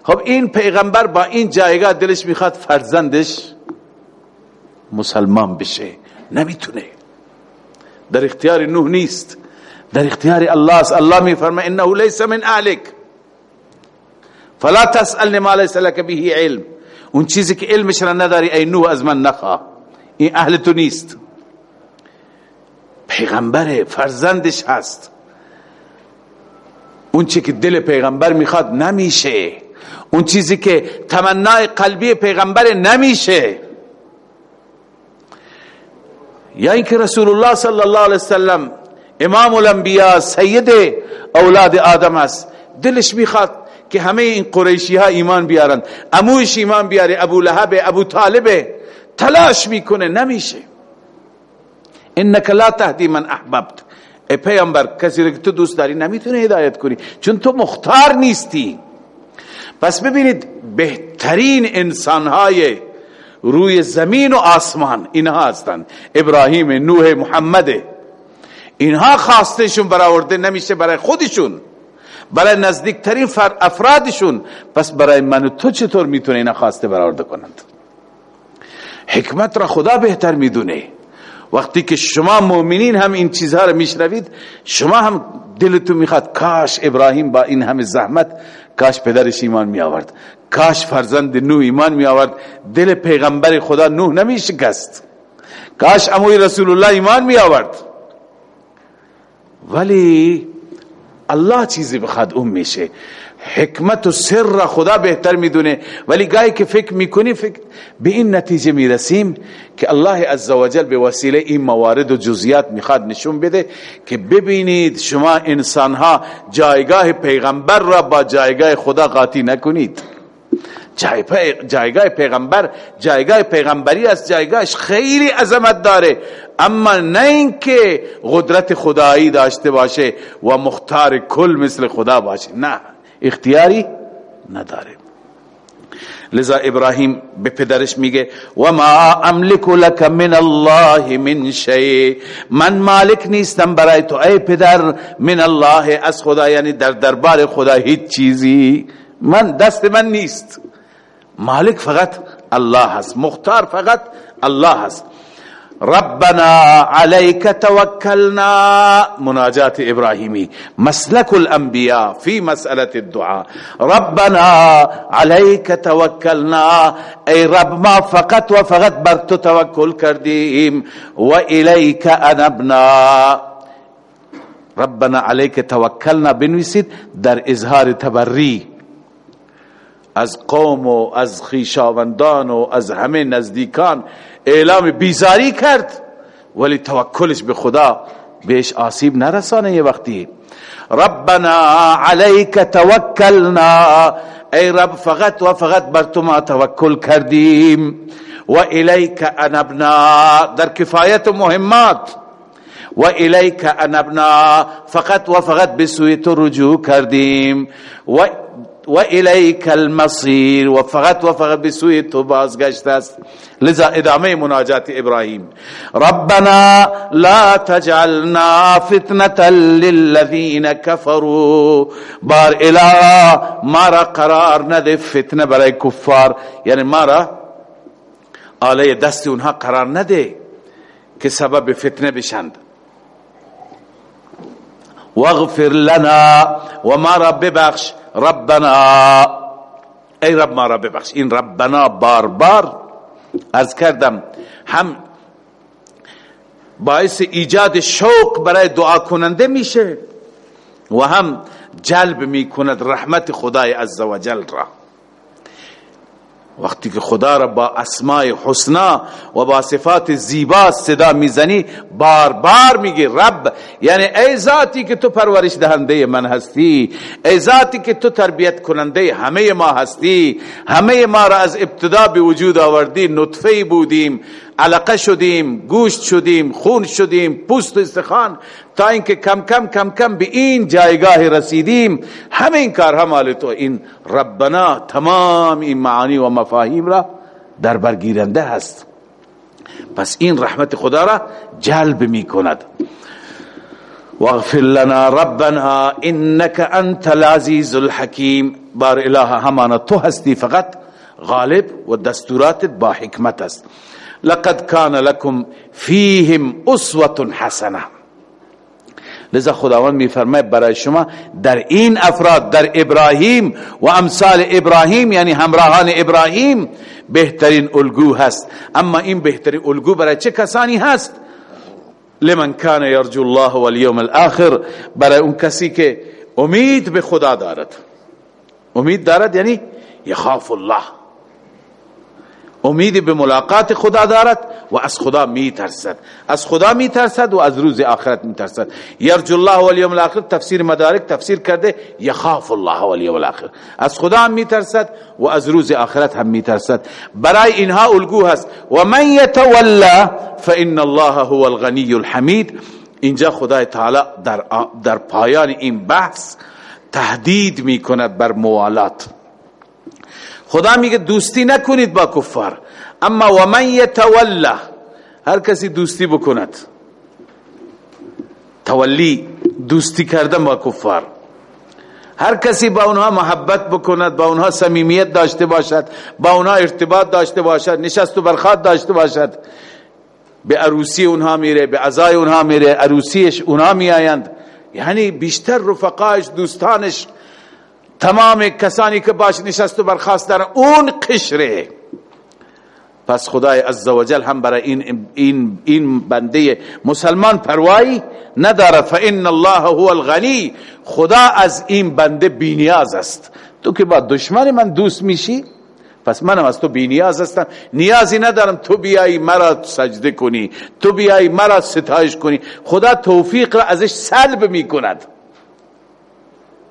خب این پیغمبر با این جایگاه دلش می‌خواد فرزندش مسلمان بشه نمی‌تونه در اختیار نوح نیست در اختیار الله است الله میفرمه انه لیس من اهلک فلا تسأل ما لیس لك به علم اون چیزی که علمش را نداری ای نوح از من نخواه. این اهل تو نیست. پیغمبر فرزندش هست. اون چی که دل پیغمبر می‌خواد نمیشه. اون چیزی که تمنای قلبی پیغمبر نمیشه. یا اینکه رسول الله صلی الله علیه وسلم امام الانبیاء سید اولاد آدم است. دلش می‌خواد که همه این قریشی ها ایمان بیارن. اموش ایمان بیاره ابو لهب ابو طالب تلاش می‌کنه نمیشه. انک لا تهدی من احببت. ای پیامبر کسی که تو دوست داری نمی‌تونه هدایت کنی. چون تو مختار نیستی. پس ببینید بهترین انسانهای روی زمین و آسمان اینها هستند. ابراهیم نوح محمد. اینها خواستشون برآورده نمیشه برای خودشون. برای نزدیکترین افرادشون. پس برای من و تو چطور می‌تونه اینا خواسته برآورده کنند؟ حکمت را خدا بهتر می‌دونه. وقتی که شما مؤمنین هم این چیزها رو میشنوید شما هم دلتون می‌خواد کاش ابراهیم با این همه زحمت کاش پدرش ایمان می آورد کاش فرزند نوح ایمان می آورد دل پیغمبر خدا نوح نمی شکست کاش اموی رسول الله ایمان می آورد ولی الله چیزی بخواد اون میشه. حکمت و سر خدا بهتر می‌دونه. ولی گاهی که فکر می‌کنی فکر به این نتیجه می‌رسیم که الله عزوجل به وسیله این موارد و جزیات می‌خواد نشون بده که ببینید شما انسان ها جایگاه پیغمبر را با جایگاه خدا قاطی نکنید. جایگاه پیغمبر جایگاه پیغمبری از جایگاهش خیلی عظمت داره. اما نه اینکه قدرت خدایی داشته باشه و مختار کل مثل خدا باشه. نه اختیاری نداره. لذا ابراهیم به پدرش میگه و ما املک لك من الله من شیء. من مالک نیستم برای تو ای پدر من الله. از خدا یعنی در دربار خدا هیچ چیزی. من دست من نیست. مالک فقط الله هست. مختار فقط الله هست. ربنا عليك توكلنا مناجات ابراهيمي مسلك الانبياء في مسألة الدعاء. ربنا عليك توكلنا اي رب ما فقط وفقط برت توكل كرديم واليك انبنا. ربنا عليك توكلنا بنویسید در اظهار تبری. از قوم و از خیشاوندان و از همه نزدیکان اعلام بیزاری کرد ولی توکلش به خدا بهش آسیب نرسانه یه وقتی. ربنا علیک توکلنا ای رب فقط و فقط بر تو ما توکل کردیم. و الیک انبنا در کفایت و مهمات. و الیک انبنا فقط و فقط به سوی تو رجوع کردیم. و و الیک المصیر و فقط و فقط به سوی تو بازگشت است. لذا ادامه مناجات ابراهیم. ربنا لا تجعلنا فتنة للذین كفروا بار اله ما را قرار نده فتنه برای کفار. یعنی ما را آله دست اونها قرار نده که سبب فتنه بشند. واغفر لنا و ما را ببخش ربنا. ای رب ما را ببخش این ربنا بار بار از کردم. هم باعث ایجاد شوق برای دعا کننده میشه و هم جلب می‌کند رحمت خدای عزوجل را. وقتی که خدا را با اسماء حسنا و با صفات زیبا صدا می‌زنی بار بار میگی رب یعنی ای ذاتی که تو پرورش دهنده من هستی ای ذاتی که تو تربیت کننده همه ما هستی همه ما را از ابتدا به وجود آوردی نطفه بودیم علقه شدیم گوشت شدیم خون شدیم پوست و استخوان تا اینکه کم کم کم کم به این جایگاه رسیدیم. همه این کارها مال تو. این ربنا تمام این معانی و مفاهیم را در برگیرنده هست. پس این رحمت خدا را جلب می کند. واغفر لنا ربنا انك انت العزیز الحکیم. بار اله همانا تو هستی فقط غالب و دستوراتت با حکمت است. لقد كان لكم فيهم اسوه حسنه لذا خداوند میفرماید برای شما در این افراد در ابراهیم و امثال ابراهیم یعنی همراهان ابراهیم بهترین الگو هست. اما این بهترین الگو برای چه کسانی هست؟ لمن کان یرجو الله والیوم الاخر. برای اون کسی که امید به خدا دارد. امید دارد یعنی یخاف الله. امیدی به ملاقات خدا دارد و از خدا می ترسد از خدا می ترسد و از روز آخرت می ترسد یرجو الله و الاخر تفسیر مدارک تفسیر کرده یخاف الله و الیوم الاخر. از خدا هم می ترسد و از روز آخرت هم می ترسد برای اینها الگو هست. و من یتولا فان الله هو الغنی الحمید. اینجا خدای تعالی در, در پایان این بحث تهدید می کند بر موالات. خدا میگه دوستی نکنید با کفار. اما و من هر کسی دوستی بکند. تولی دوستی کردن با کفار. هر کسی با اونها محبت بکند با اونها صمیمیت داشته باشد با اونها ارتباط داشته باشد نشست و برخات داشته باشد. به عروسی اونها میره به عزای اونها میره عروسیش اونها میآیند. یعنی بیشتر رفقایش دوستانش تمام کسانی که باش نشست و برخواست دارن اون قشره. پس خدای عزوجل هم برای این, این, این بنده مسلمان پروایی نداره فان الله هو الغنی. خدا از این بنده بینیاز است. تو که با دشمن من دوست میشی؟ پس منم از تو بینیاز هستم. نیازی ندارم تو بیایی مرا سجده کنی. تو بیایی مرا ستایش کنی. خدا توفیق را ازش سلب می‌کند.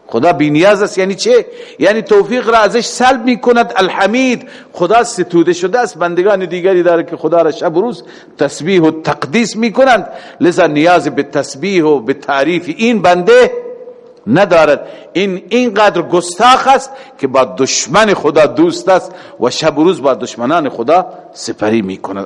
خدا بینیاز است یعنی چه؟ یعنی توفیق را ازش سلب می کند الحمید. خدا ستوده شده است. بندگان دیگری داره که خدا را شب و روز تسبیح و تقدیس می کنند لذا نیاز به تسبیح و به تعریف این بنده ندارد. این اینقدر گستاخ است که با دشمن خدا دوست است و شب و روز با دشمنان خدا سپری می کند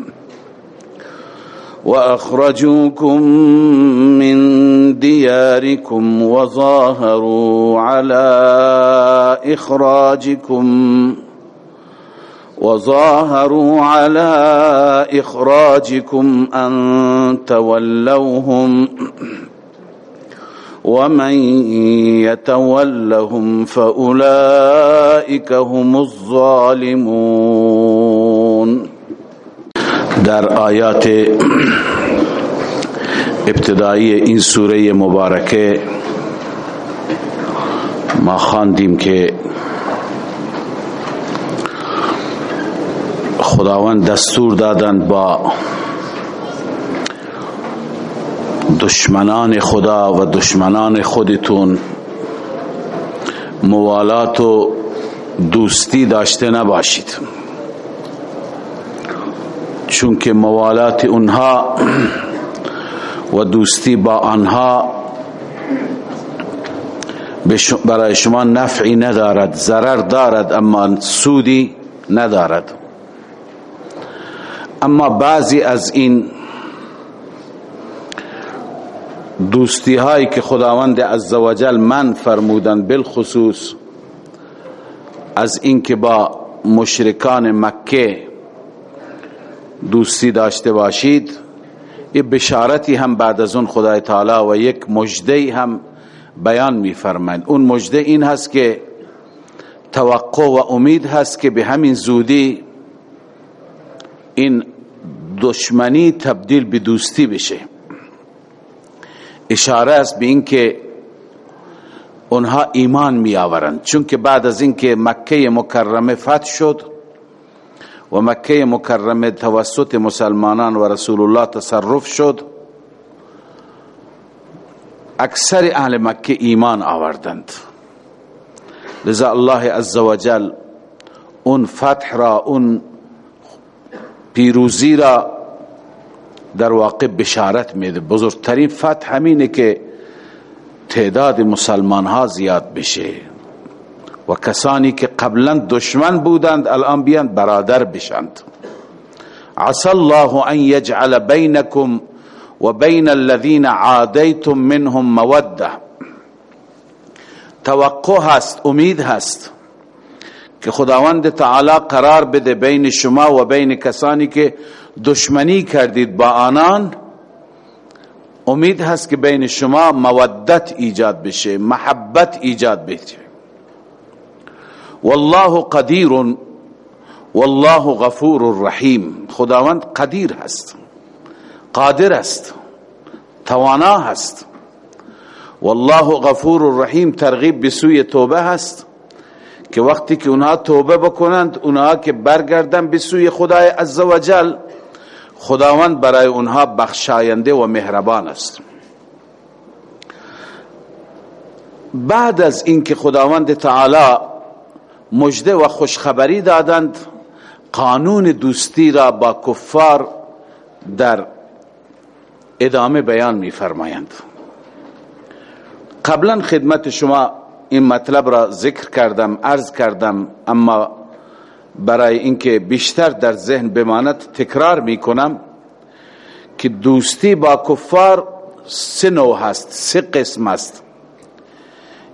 وأخرجوكم من دياركم وظاهروا على إخراجكم وظاهروا على إخراجكم أن تولوهم ومن يتولهم فأولئك هم الظالمون در آیات ابتدایی این سوره مبارکه ما خواندیم که خداوند دستور دادند با دشمنان خدا و دشمنان خودتون موالات و دوستی داشته نباشید. چون که موالات اونها و دوستی با آنها برای شما نفعی ندارد ضرر دارد اما سودی ندارد. اما بعضی از این دوستی هایی که خداوند عزوجل من فرمودن بالخصوص از اینکه با مشرکان مکه دوستی داشته باشید یه بشارتی هم بعد از اون خدای تعالی و یک مجده هم بیان میفرمایند. اون مجده این هست که توقع و امید هست که به همین زودی این دشمنی تبدیل به دوستی بشه. اشاره است به اینکه اونها ایمان می آورند چون که بعد از اینکه مکه مکرمه فتح شد و مکه مکرمه توسط مسلمانان و رسول الله تصرف شد. اکثر اهل مکه ایمان آوردند. لذا الله عزوجل اون فتح را اون پیروزی را در واقع بشارت میده. بزرگترین فتح همینه که تعداد مسلمان ها زیاد بشه. و کسانی که قبلا دشمن بودند الان بیان برادر بشند. عسى الله ان يجعل بينكم وبين الذين عاديتم منهم موده توقع هست امید هست که خداوند تعالی قرار بده بین شما و بین کسانی که دشمنی کردید با آنان. امید هست که بین شما مودت ایجاد بشه محبت ایجاد بشه. والله قدیر والله غفور رحیم خداوند قدیر هست. قادر است. توانا هست. والله غفور رحیم ترغیب به سوی توبه هست. که وقتی که اونها توبه بکنند اونها که برگردن به سوی خدای عزوجل خداوند برای اونها بخشاینده و مهربان است. بعد از اینکه خداوند تعالی مجده و خوشخبری دادند. قانون دوستی را با کفار در ادامه بیان می فرمایند قبلا خدمت شما این مطلب را ذکر کردم عرض کردم اما برای اینکه بیشتر در ذهن بماند تکرار می کنم که دوستی با کفار سه نوع هست سه قسم است.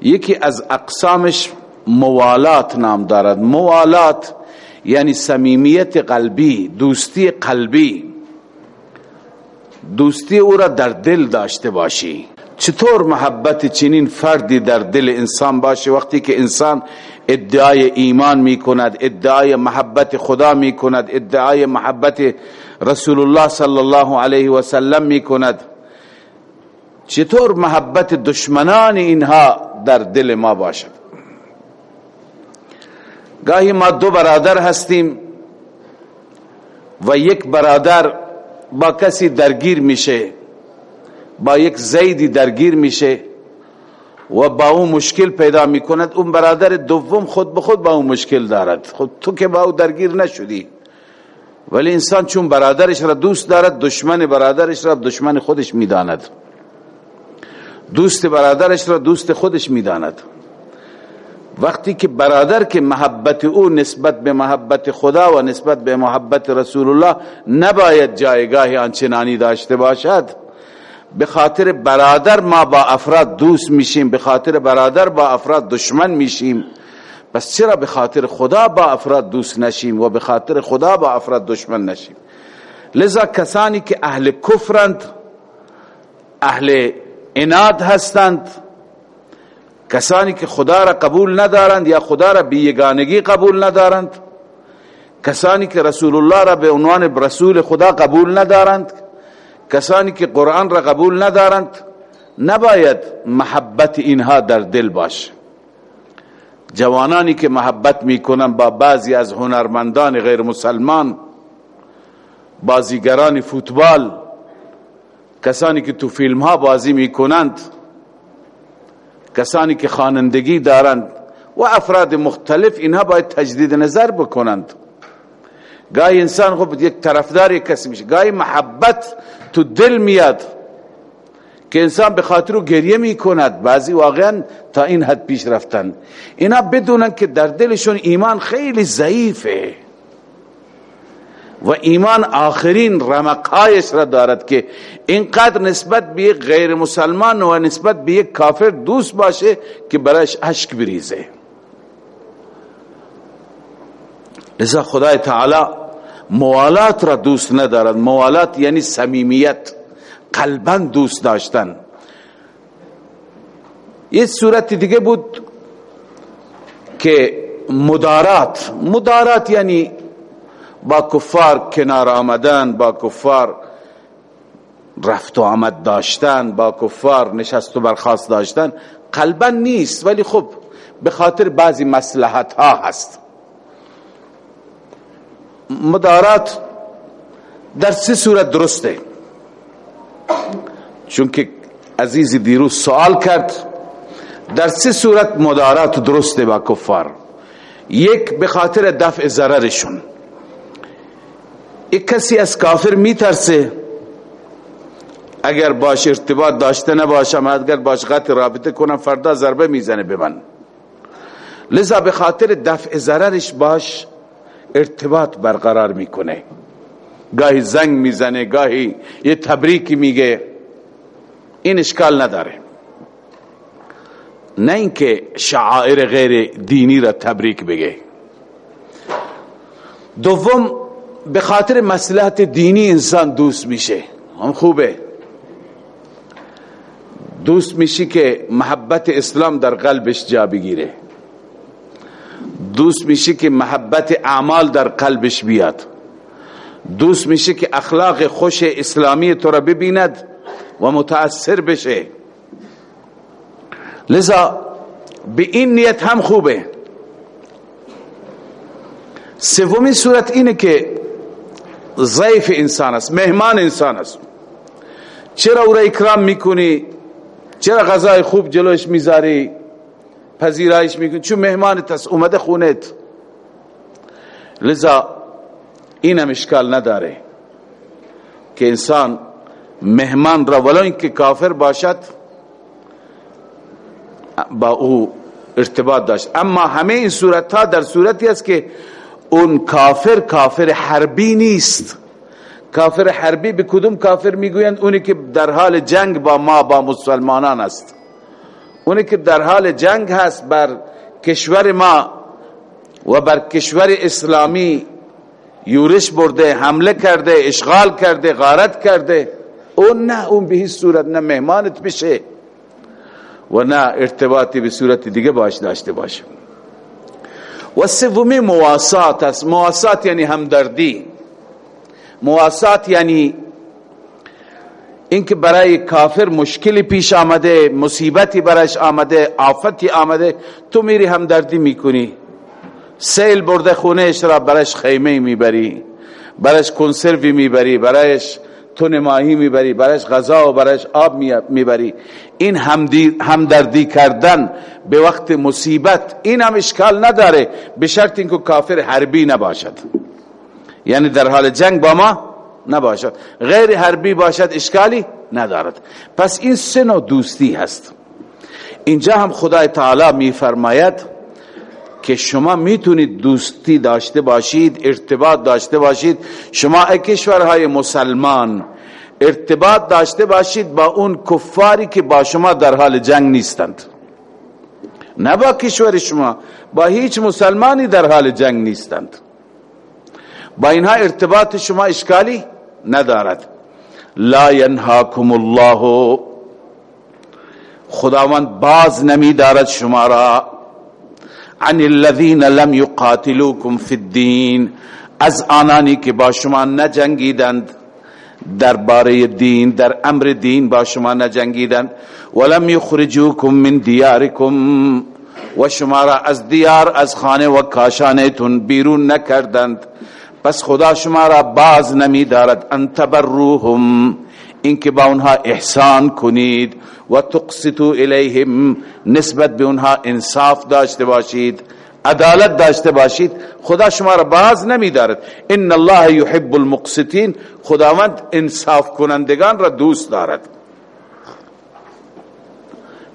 یکی از اقسامش موالات نام دارد. موالات یعنی صمیمیت قلبی دوستی قلبی. دوستی او را در دل داشته باشی. چطور محبت چنین فردی در دل انسان باشه وقتی که انسان ادعای ایمان می کند ادعای محبت خدا می کند ادعای محبت رسول الله صلی الله علیه و سلم می کند چطور محبت دشمنان اینها در دل ما باشد؟ گاهی ما دو برادر هستیم و یک برادر با کسی درگیر میشه با یک زیدی درگیر میشه و با اون مشکل پیدا می‌کند. اون برادر دوم خود به خود با اون مشکل دارد. خود تو که با او درگیر نشدی. ولی انسان چون برادرش را دوست دارد دشمن برادرش را دشمن خودش می‌داند. دوست برادرش را دوست خودش می‌داند. وقتی که برادر که محبت او نسبت به محبت خدا و نسبت به محبت رسول الله نباید جایگاه آنچنانی داشته باشد به خاطر برادر ما با افراد دوست میشیم به خاطر برادر با افراد دشمن میشیم. پس چرا به خاطر خدا با افراد دوست نشیم و به خاطر خدا با افراد دشمن نشیم؟ لذا کسانی که اهل کفرند اهل اناد هستند کسانی که خدا را قبول ندارند یا خدا را بیگانگی قبول ندارند کسانی که رسول الله را به عنوان رسول خدا قبول ندارند کسانی که قرآن را قبول ندارند نباید محبت اینها در دل باشه. جوانانی که محبت می‌کنن با بعضی از هنرمندان غیر مسلمان بازیگران فوتبال کسانی که تو فیلم ها بازی می‌کنند کسانی که خانندگی دارند و افراد مختلف اینها باید تجدید نظر بکنند. گاهی انسان خب یک طرفدار کسی میشه. گاهی محبت تو دل میاد که انسان به خاطر رو گریه می کند بعضی واقعا تا این حد پیش رفتن. اینا بدونن که در دلشون ایمان خیلی ضعیفه. و ایمان آخرین رمقایش را دارد که اینقدر نسبت به یک غیر مسلمان و نسبت به یک کافر دوست باشه که برایش اشک بریزه. لذا خدای تعالی موالات را دوست ندارد. موالات یعنی صمیمیت قلبا دوست داشتن. یه صورت دیگه بود که مدارات. مدارات یعنی با کفار کنار آمدن با کفار رفت و آمد داشتن با کفار نشست و برخواست داشتن قلبا نیست ولی خب به خاطر بعضی مسلحت ها هست. مدارات در سه صورت درسته. چون که عزیز دیروز سوال کرد در سه صورت مدارات درسته با کفار. یک به خاطر دفع ضررشون. یک کسی از کافر میترسه اگر باش ارتباط داشته نباشم اگر باش قطع رابطه کنم فردا ضربه می‌زنه به من لذا به خاطر دفع ضررش باش ارتباط برقرار می‌کنه گاهی زنگ می‌زنه گاهی یه تبریکی میگه این اشکال نداره نه اینکه شعائر غیر دینی را تبریک بگه دوم به خاطر مسلحت دینی انسان دوست میشه. هم خوبه. دوست میشی که محبت اسلام در قلبش جا بگیره. دوست میشه که محبت اعمال در قلبش بیاد. دوست میشه که اخلاق خوش اسلامی تو را ببیند و متاثر بشه. لذا به این نیت هم خوبه. سومین صورت اینه که ضعیف انسان است مهمان انسان است. چرا او را اکرام می‌کنی؟ چرا غذای خوب جلوش می‌ذاری؟ پذیرایش می‌کنی؟ چون مهمانت است اومده خونت. لذا این هم اشکال نداره که انسان مهمان را ولو اینکه کافر باشد با او ارتباط داشت. اما همه این صورت ها در صورتی است که اون کافر کافر حربی نیست. کافر حربی به کدوم کافر می‌گویند؟ اونی که در حال جنگ با ما با مسلمانان است. اونی که در حال جنگ هست بر کشور ما و بر کشور اسلامی یورش برده حمله کرده اشغال کرده غارت کرده. اون نه اون به هیچ صورت نه مهمانت بشه و نه ارتباطی به صورت دیگه باش داشته باشه و سومی مواسات است. مواسات یعنی همدردی. مواسات یعنی اینکه برای کافر مشکلی پیش آمده مصیبتی برایش آمده آفتی آمده تو میری همدردی می‌کنی. سیل برده خونهش را برایش خیمه می‌بری برایش کنسروی می‌بری برایش تون ماهی می‌بری برایش غذا و برایش آب می‌بری. این همدردی کردن به وقت مصیبت این هم اشکال نداره به شرط اینکه کافر حربی نباشد. یعنی در حال جنگ با ما نباشد. غیر حربی باشد اشکالی ندارد. پس این سه نوع دوستی هست. اینجا هم خدای تعالی میفرماید که شما می‌تونید دوستی داشته باشید ارتباط داشته باشید. شما ای کشورهای مسلمان ارتباط داشته باشید با اون کفاری که با شما در حال جنگ نیستند. نه با کشور شما با هیچ مسلمانی در حال جنگ نیستند. با اینها ارتباط شما اشکالی ندارد. لا ینهاکم الله. خداوند باز نمی دارد شما را. عن الذين لم يقاتلوكم في الدين از آنانی که با شما نجنگیدند. باره دین در امر دین با شما نجنگیدند ولم یخرجوکم من دیارکم. و شما را از دیار از خانه و کاشانتون بیرون نکردند. پس خدا شما را باز نمی دارد ان تبروهم اینکه با اونها احسان کنید. و تقسطوا الیهم. نسبت به اونها انصاف داشته باشید. عدالت داشته باشید خدا شما را باز نمی دارد ان الله يحب المقسطین خداوند انصاف کنندگان را دوست دارد.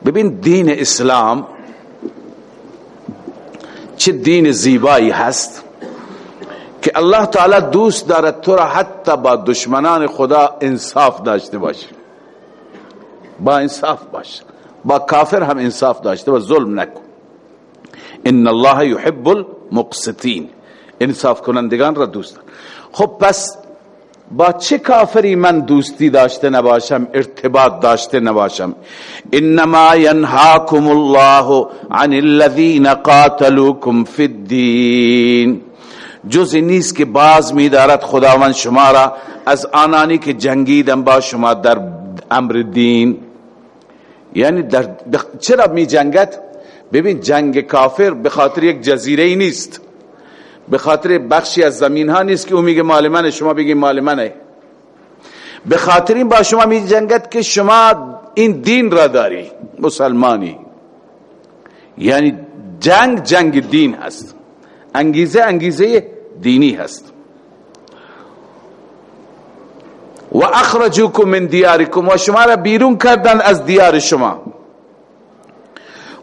ببین دین اسلام چه دین زیبایی هست که الله تعالی دوست دارد تو را حتی با دشمنان خدا انصاف داشته باشی. با انصاف باش. با کافر هم انصاف داشته و ظلم نکن. ان الله يحب المقسطین انصاف کنندگان را دوست خب پس با چه کافری من دوستی داشته نباشم ارتباط داشته نباشم؟ انما ینهاکم الله عن الذين قاتلوكم في الدين جز نیست که باز میدارد خداوند شما را از آنانی که جنگیدن با شما در امر دین. یعنی در چرا می جنگد ببین جنگ کافر به خاطر یک جزیره ای نیست. به خاطر بخشی از زمین ها نیست که او میگه مال منه شما بگی مال منه. به خاطر این با شما می جنگد که شما این دین را داری مسلمانی. یعنی جنگ جنگ دین هست. انگیزه انگیزه دینی هست. و اخرجوکم من دیارکم. و شما را بیرون کردن از دیار شما.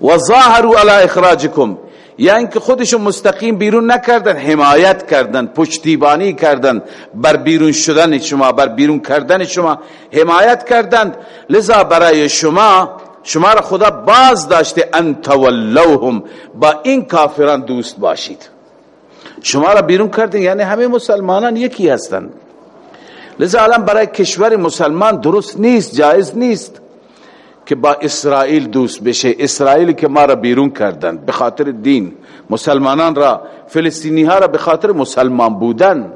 و ظاهروا علی اخراجکم. یا اینکه خودشون مستقیم بیرون نکردن حمایت کردن پشتیبانی کردن بر بیرون شدن شما بر بیرون کردن شما. حمایت کردند. لذا برای شما شما را خدا باز داشته ان تولوهم با این کافران دوست باشید. شما را بیرون کردن یعنی همه مسلمانان یکی هستند. لذا الان برای کشور مسلمان درست نیست جایز نیست. که با اسرائیل دوست بشه. اسرائیل که ما را بیرون کردند. به خاطر دین. مسلمانان را فلسطینی ها را به خاطر مسلمان بودن.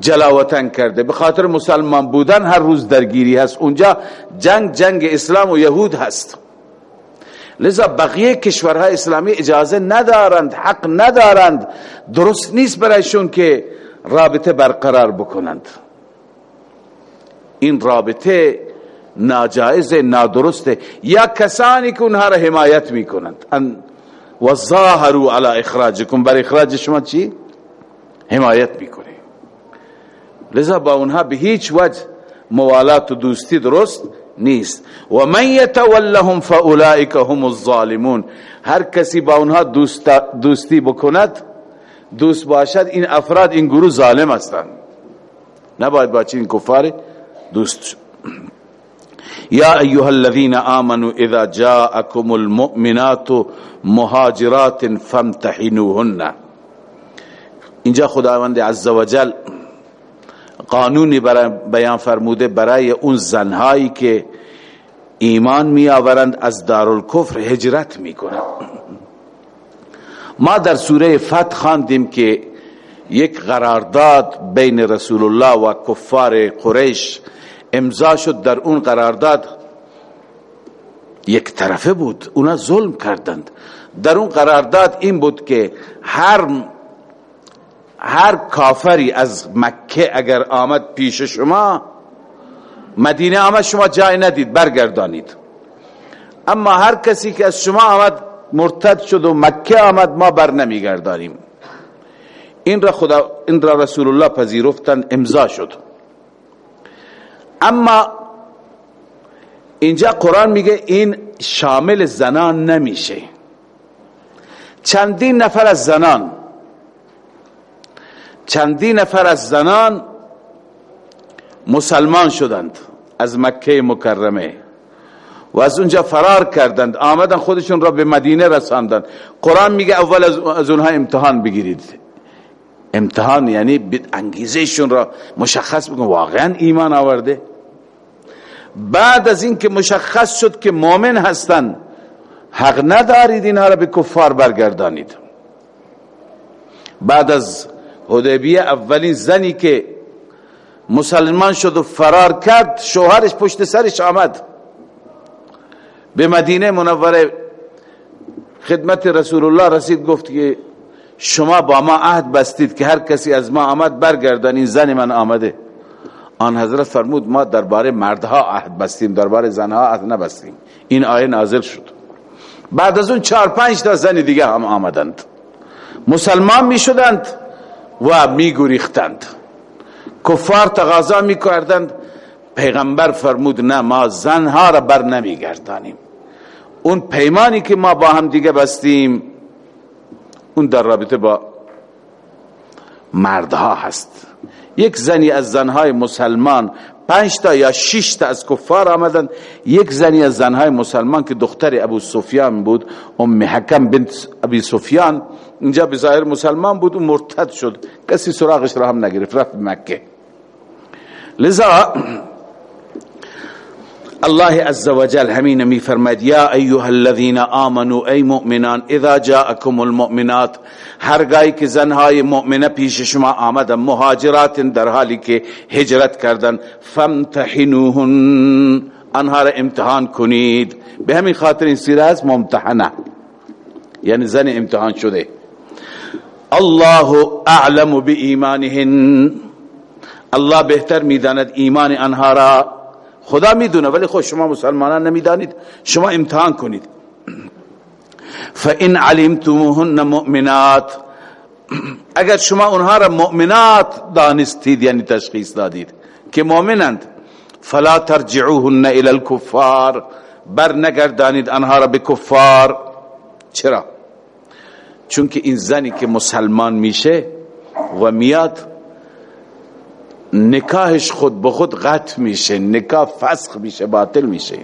جلاوطن کرده. به خاطر مسلمان بودن هر روز درگیری هست. اونجا جنگ جنگ اسلام و یهود هست. لذا بقیه کشورهای اسلامی اجازه ندارند حق ندارند. درست نیست برایشون که رابطه برقرار بکنند. این رابطه ناجائز نادرسته یا کسانی که اونها را حمایت می‌کنند. و ظاهروا علی اخراجکم. بر اخراج شما چی؟ حمایت می‌کنه. لذا با اونها به هیچ وجه موالات و دوستی درست نیست. و من یتولهم فاولئک هم الظالمون. هر کسی با اونها دوستی بکند دوست باشد این افراد این گروه ظالم هستند. نباید با این کفار دوست یا ایها الذين آمنوا اذا جاءكم المؤمنات مهاجرات فامتحنوهن. اینجا خداوند عزوجل قانونی برای بیان فرموده برای اون زنهایی که ایمان می آورند از دارالکفر هجرت می کنند ما در سوره فتح خواندیم که یک قرارداد بین رسول الله و کفار قریش امضا شد در اون قرارداد یک طرفه بود اونا ظلم کردند. در اون قرارداد این بود که هر هر کافری از مکه اگر آمد پیش شما مدینه آمد شما جای ندید برگردانید. اما هر کسی که از شما آمد مرتد شد و مکه آمد ما بر نمیگردانیم. این را خدا این را رسول الله پذیرفتن امضا شد. اما اینجا قرآن میگه این شامل زنان نمیشه. چندین نفر از زنان چندین نفر از زنان مسلمان شدند از مکه مکرمه و از اونجا فرار کردند آمدن خودشون را به مدینه رساندند. قرآن میگه اول از اونها امتحان بگیرید. امتحان یعنی انگیزشون را مشخص بکن. واقعا ایمان آورده؟ بعد از اینکه مشخص شد که مؤمن هستند حق ندارید اینها را به کفار برگردانید. بعد از حدیبیه اولین زنی که مسلمان شد و فرار کرد شوهرش پشت سرش آمد. به مدینه منوره خدمت رسول الله رسید گفت که شما با ما عهد بستید که هر کسی از ما آمد برگردن این زن من آمده. آن حضرت فرمود ما درباره مردها عهد بستیم درباره زنها عهد نبستیم. این آیه نازل شد. بعد از اون چهار پنج تا زن دیگه هم آمدند. مسلمان می شدند و می گریختند کفار تقاضا می کردند پیغمبر فرمود نه ما زنها را بر نمی گردانیم اون پیمانی که ما با هم دیگه بستیم اون در رابطه با مردها هست. یک زنی از زنهای مسلمان پنج تا یا شش تا از کفار آمدن. یک زنی از زنهای مسلمان که دختر ابو سفیان بود ام حکم بنت ابی سفیان اینجا به مسلمان بود و مرتد شد. کسی سراغش را هم نگرفت رفت مکه. لذا الله عز وجل همین می فرماید یا ایها الذين آمنوا ای مؤمنان اذا جاءكم المؤمنات هرگاهی که زنهای مؤمنه پیش شما آمدن مهاجرات در حالی که هجرت کردن فامتحنوهن انها را امتحان کنید. به همین خاطر این سیره از ممتحنه یعنی زن امتحان شده. الله اعلم بإيمانهن الله بهتر می‌داند ایمان انها را خدا می‌دونه ولی خود شما مسلمانان نمی‌دانید. شما امتحان کنید. فان علمتموهن مؤمنات اگر شما اونها را مؤمنات دانستید یعنی تشخیص دادید که مؤمنند فلا ترجعوهن الى الكفار بر نگردانید آنها را به کفار. چرا؟ چون که این زنی که مسلمان میشه و میاد نکاحش خود به خود قطع میشه نکاح فسخ میشه باطل میشه.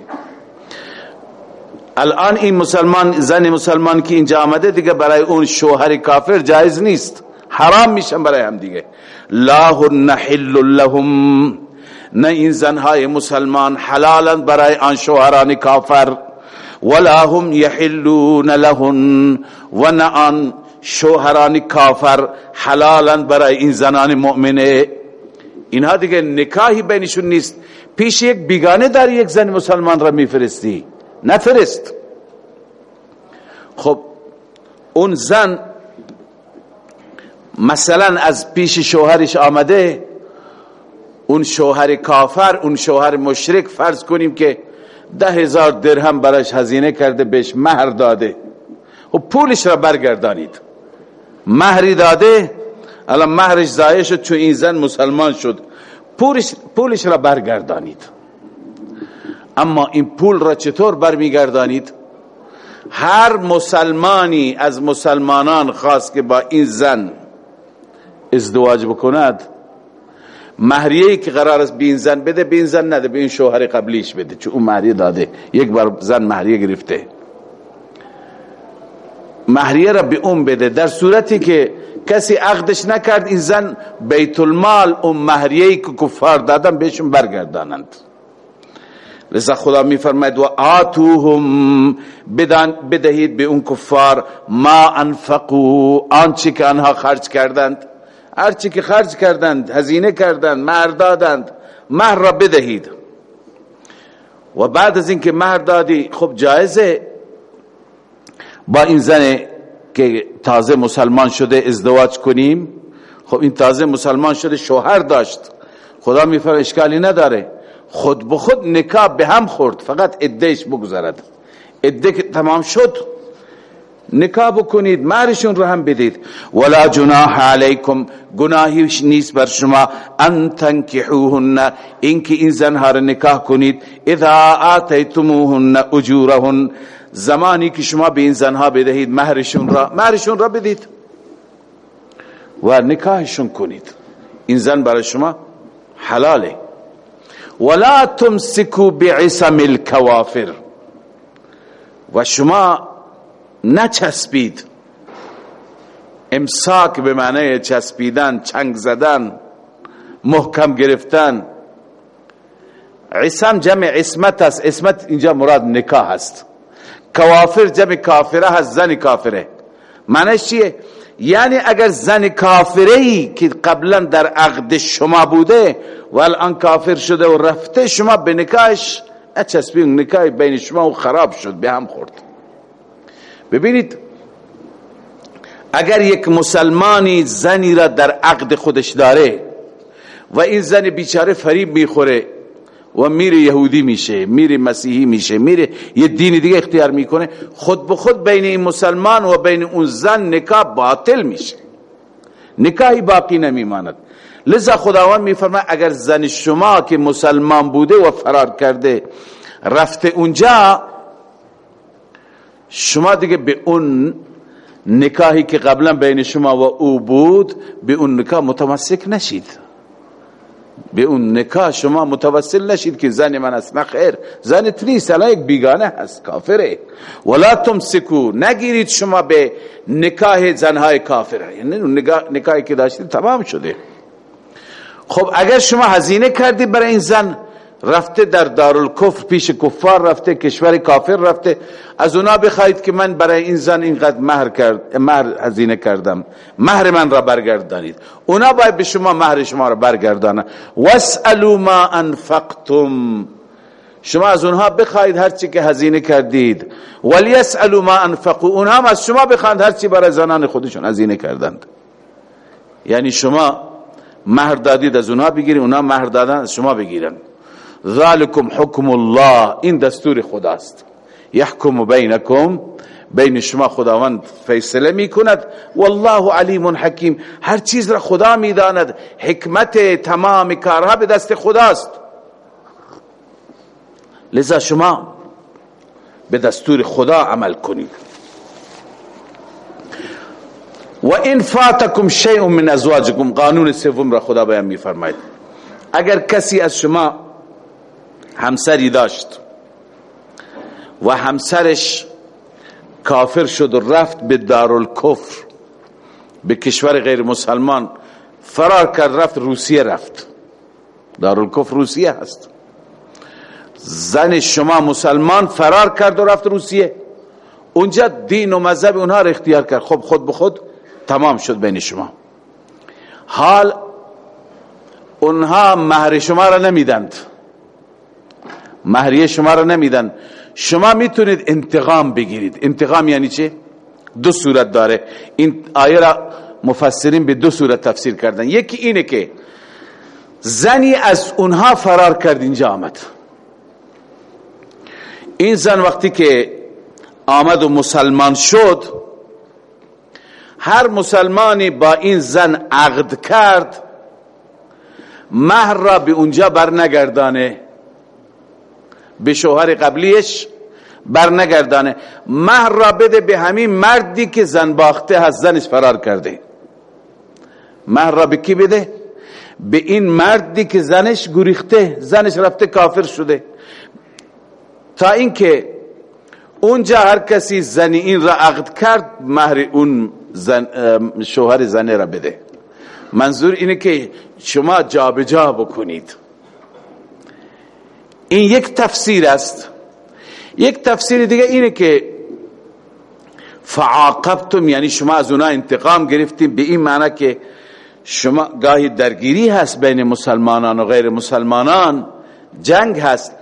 الان این مسلمان زن مسلمان که اینجا آمده دیگه برای اون شوهر کافر جایز نیست. حرام میشن برای هم دیگه. لا نحل لهم نه این زنهای مسلمان حلالا برای آن شوهران کافر. ولا هم یحلون لهن و نه آن شوهران کافر حلالا برای این زنان مؤمنه. اینها دیگه نکاحی بینشون نیست. پیش یک بیگانه در یک زن مسلمان را میفرستی. نفرست. خب اون زن مثلا از پیش شوهرش آمده اون شوهر کافر اون شوهر مشرک فرض کنیم که ده هزار درهم براش هزینه کرده بهش مهر داده. و خب پولش را برگردانید. مهری داده الان مهرش ضایع شد چون این زن مسلمان شد. پولش, پولش را برگردانید. اما این پول را چطور برمیگردانید؟ هر مسلمانی از مسلمانان خواست که با این زن ازدواج بکند مهریه که قرار است به این زن بده به این زن نده به این شوهر قبلیش بده چون اون مهریه داده. یک بار زن مهریه گرفته. مهریه را به اون بده در صورتی که کسی عقدش نکرد این زن بیت المال اون مهریه که کفار دادن بهشون برگردانند. لذا خدا می فرماید و آتوهم بدهید به اون کفار ما انفقو آنچه که آنها خرج کردند هرچی که خرج کردند هزینه کردند مهر دادند مهر را بدهید. و بعد از اینکه مهر دادی خب جایزه. با این زن که تازه مسلمان شده ازدواج کنیم. خب این تازه مسلمان شده شوهر داشت. خدا میفرم اشکالی نداره. خود به خود نکاح به هم خورد. فقط ادهش بگذارد اده که تمام شد. نکاح بکنید مهرشون رو هم بدید. ولا جناح علیکم گناهی نیست بر شما. ان تنکحوهن اینکه این زنها رو نکاح کنید. اذا آتیتموهن اجورهن. زمانی که شما به این زنها بدهید مهرشون را مهرشون را بدید و نکاحشون کنید. این زن برای شما حلاله. ولا تمسكوا بعصم الكوافر و شما نچسبید. امساک به معنی چسبیدن چنگ زدن محکم گرفتن. عصم جمع عصمت است عصمت اینجا مراد نکاح است. کوافر جمع کافره هست زن کافره. معنیش چیه؟ یعنی اگر زن کافره ای که قبلا در عقد شما بوده و الان کافر شده و رفته شما به نکاحش اچسبی نکاح بین شما و خراب شد به هم خورد. ببینید اگر یک مسلمانی زنی را در عقد خودش داره و این زن بیچاره فریب می‌خوره و میره یهودی میشه میره مسیحی میشه میره یه دین دیگه اختیار می‌کنه خود به خود بین این مسلمان و بین اون زن نکاح باطل میشه. نکاحی باقی نمیماند. لذا خداوند میفرماید اگر زن شما که مسلمان بوده و فرار کرده رفته اونجا شما دیگه به اون نکاحی که قبلا بین شما و او بود به اون نکاح متمسک نشید. به اون نکاح شما متوسل نشید که زن من است نه خیر. زنت نیست الان یک بیگانه هست کافره. ولا تمسکو نگیرید شما به نکاح زنهای کافره. یعنی نکاحی که داشتید تمام شده. خب اگر شما هزینه کردی برای این زن رفته در دارالکفر پیش کفار رفته کشور کافر رفته. از اونا بخواید که من برای این زن اینقدر مهر کرد مهر هزینه کردم. مهر من را برگردانید. اونا باید به شما مهر شما را برگردانه واسالو ما انفقتم. شما از اونها بخواید هر چی که هزینه کردید. ولیسالو ما انفقوا. اونها هم از شما بخواید هر چی برای زنان خودشون هزینه کردند. یعنی شما مهر دادید از اونها بگیرید اونها مهر دادن از شما بگیرن. ذالکم حکم الله. این دستور خداست. یحکم بینکم بین شما خداوند فیصله می کند والله علیم حکیم. هر چیز را خدا می داند حکمت تمام کارها به دست خداست. لذا شما به دستور خدا عمل کنید. و این فاتکم شیء من ازواجکم. قانون سوم را خدا بیان می فرماید اگر کسی از شما همسری داشت. و همسرش کافر شد و رفت به دارالکفر به کشور غیر مسلمان. فرار کرد رفت روسیه رفت. دارالکفر روسیه هست. زن شما مسلمان فرار کرد و رفت روسیه. اونجا دین و مذهب اونها را اختیار کرد. خب خود به خود تمام شد بین شما. حال اونها مهر شما را نمیدند. مهریه شما را نمیدن. شما می‌تونید انتقام بگیرید. انتقام یعنی چه؟ دو صورت داره. این آیه را مفسرین به دو صورت تفسیر کردن. یکی اینه که زنی از اونها فرار کرد اینجا آمد. این زن وقتی که آمد و مسلمان شد هر مسلمانی با این زن عقد کرد مهر را به اونجا برنگردانه. به شوهر قبلیش بر نگردانه. مهر را بده به همین مردی که زن باخته هست زنش فرار کرده. مهر را به کی بده؟ به این مردی که زنش گریخته زنش رفته کافر شده. تا اینکه اونجا هر کسی زنی این را عقد کرد مهر اون زن شوهر زنه را بده. منظور اینه که شما جابجا جا بکنید. این یک تفسیر است. یک تفسیر دیگه اینه که فعاقبتم یعنی شما از اونا انتقام گرفتیم به این معنی که شما گاهی درگیری هست بین مسلمانان و غیر مسلمانان جنگ هست.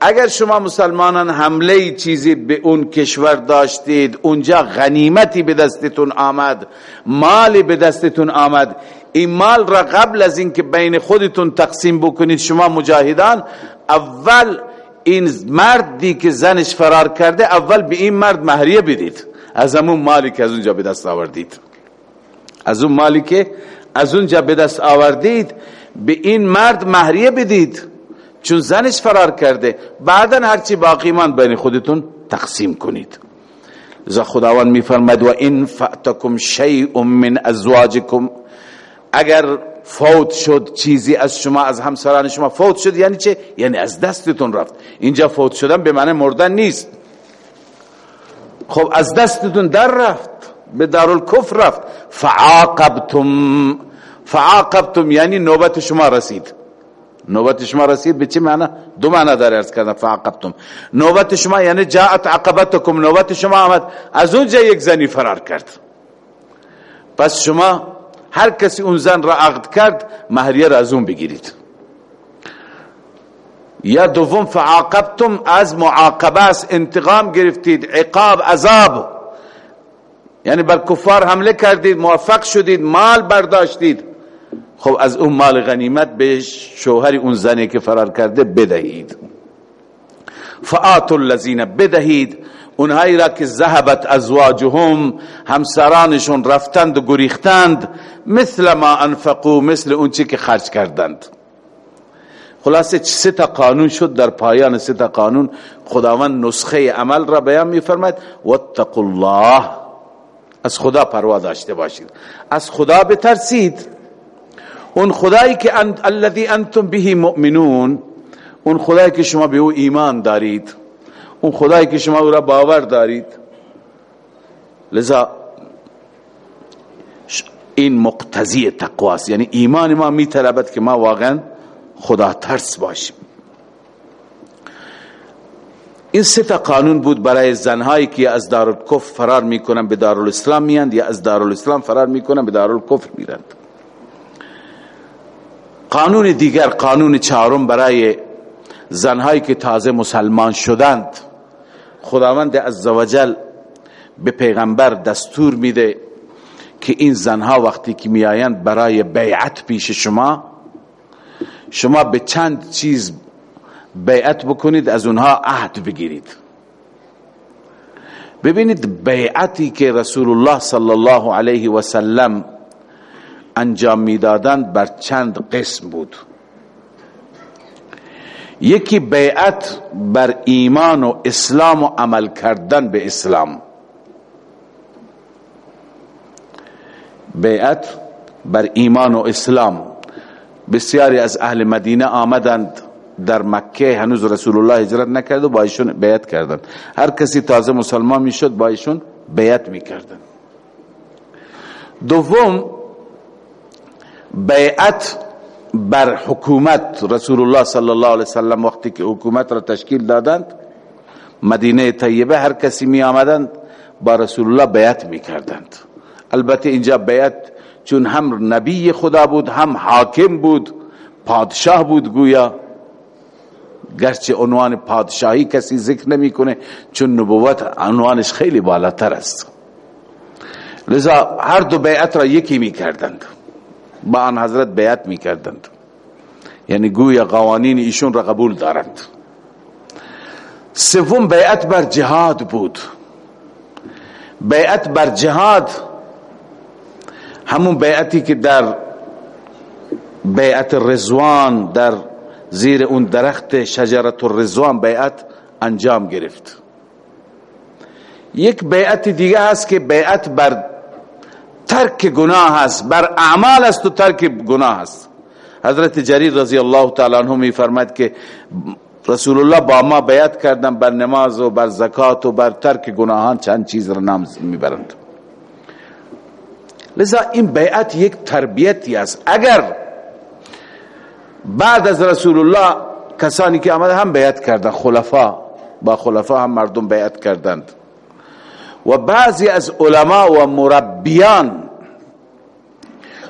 اگر شما مسلمانان حمله چیزی به اون کشور داشتید اونجا غنیمتی به دستتون آمد مالی به دستتون آمد این مال را قبل از اینکه بین خودتون تقسیم بکنید شما مجاهدان اول این مردی که زنش فرار کرده اول به این مرد مهریه بدید. از همون مالی که از اونجا به دست آوردید. از اون مالی که از اونجا به دست آوردید به این مرد مهریه بدید. چون زنش فرار کرده بعدا هرچی باقی من بین خودتون تقسیم کنید. لذا خداوند میفرماید و این فأتکم شیء من ازواجکم. اگر فوت شد چیزی از شما از همسران شما فوت شد یعنی چه؟ یعنی از دستتون رفت. اینجا فوت شدن به معنی مردن نیست. خب از دستتون در رفت به دارالکفر رفت. فعاقبتم. فعاقبتم یعنی نوبت شما رسید. نوبت شما رسید به چه معنی دو معنی داره ارز کردن فعاقبتم نوبت شما یعنی جاءت عقبتکم نوبت شما آمد از اونجا یک زنی فرار کرد پس شما هر کسی اون زن را عقد کرد مهریه را از اون بگیرید یا دوم فعاقبتم از معاقبه است انتقام گرفتید عقاب عذاب یعنی بر کفار حمله کردید موفق شدید مال برداشتید خب از اون مال غنیمت به شوهر اون زنی که فرار کرده بدهید. فآتوا الذین بدهید اونهایی را که ذهبت ازواجهم همسرانشون رفتند و گریختند مثل ما انفقو مثل اون چی که خرج کردند. خلاصه سه تا قانون شد در پایان سه قانون. خداوند نسخه عمل را بیان میفرماید. واتقوا الله. از خدا پروا داشته باشید. از خدا بترسید. اون خدایی که الذي انتم به مؤمنون اون خدایی که شما به او ایمان دارید اون خدایی که شما او را باور دارید. لذا این مقتضی تقواست یعنی ایمان ما می که ما واقعا خدا ترس باشیم. این سه قانون بود برای زنهایی که از دارالکفر فرار می‌کنن به دارالاسلام میاند یا از دارالاسلام فرار می‌کنن به دارالکفر میرند. قانون دیگر قانون چهارم برای زنهایی که تازه مسلمان شدند خداوند عزوجل به پیغمبر دستور میده که این زنها وقتی که میآیند برای بیعت پیش شما شما به چند چیز بیعت بکنید از اونها عهد بگیرید. ببینید بیعتی که رسول الله صلی الله علیه و سلم انجام می‌دادند بر چند قسم بود. یکی بیعت بر ایمان و اسلام و عمل کردن به اسلام. بیعت بر ایمان و اسلام. بسیاری از اهل مدینه آمدند در مکه هنوز رسول الله هجرت نکرد و با ایشون بیعت کردند. هر کسی تازه مسلمان می‌شد با ایشون بیعت می‌کردند. دوم بیعت بر حکومت رسول الله صلی الله علیه وسلم وقتی که حکومت را تشکیل دادند مدینه طیبه هر کسی می آمدند با رسول الله بیعت می کردند. البته اینجا بیعت چون هم نبی خدا بود هم حاکم بود پادشاه بود گویا. گرچه عنوان پادشاهی کسی ذکر نمی‌کنه چون نبوت عنوانش خیلی بالاتر است. لذا هر دو بیعت را یکی می کردند. با آن حضرت بیعت می کردند یعنی گویا قوانین ایشون را قبول دارند. سوم بیعت بر جهاد بود. بیعت بر جهاد همون بیعتی که در بیعت رزوان در زیر اون درخت شجرت الرزوان بیعت انجام گرفت. یک بیعت دیگه هست که بیعت بر ترک گناه هست بر اعمال است و ترک گناه هست حضرت جریر رضی الله تعالی عنہ می فرماید که رسول الله با ما بیعت کردن بر نماز و بر زکات و بر ترک گناهان چند چیز را نام می‌برند. لذا این بیعت یک تربیتی است. اگر بعد از رسول الله کسانی که آمده هم بیعت کردند خلفا با خلفا هم مردم بیعت کردند. و بعضی از علما و مربیان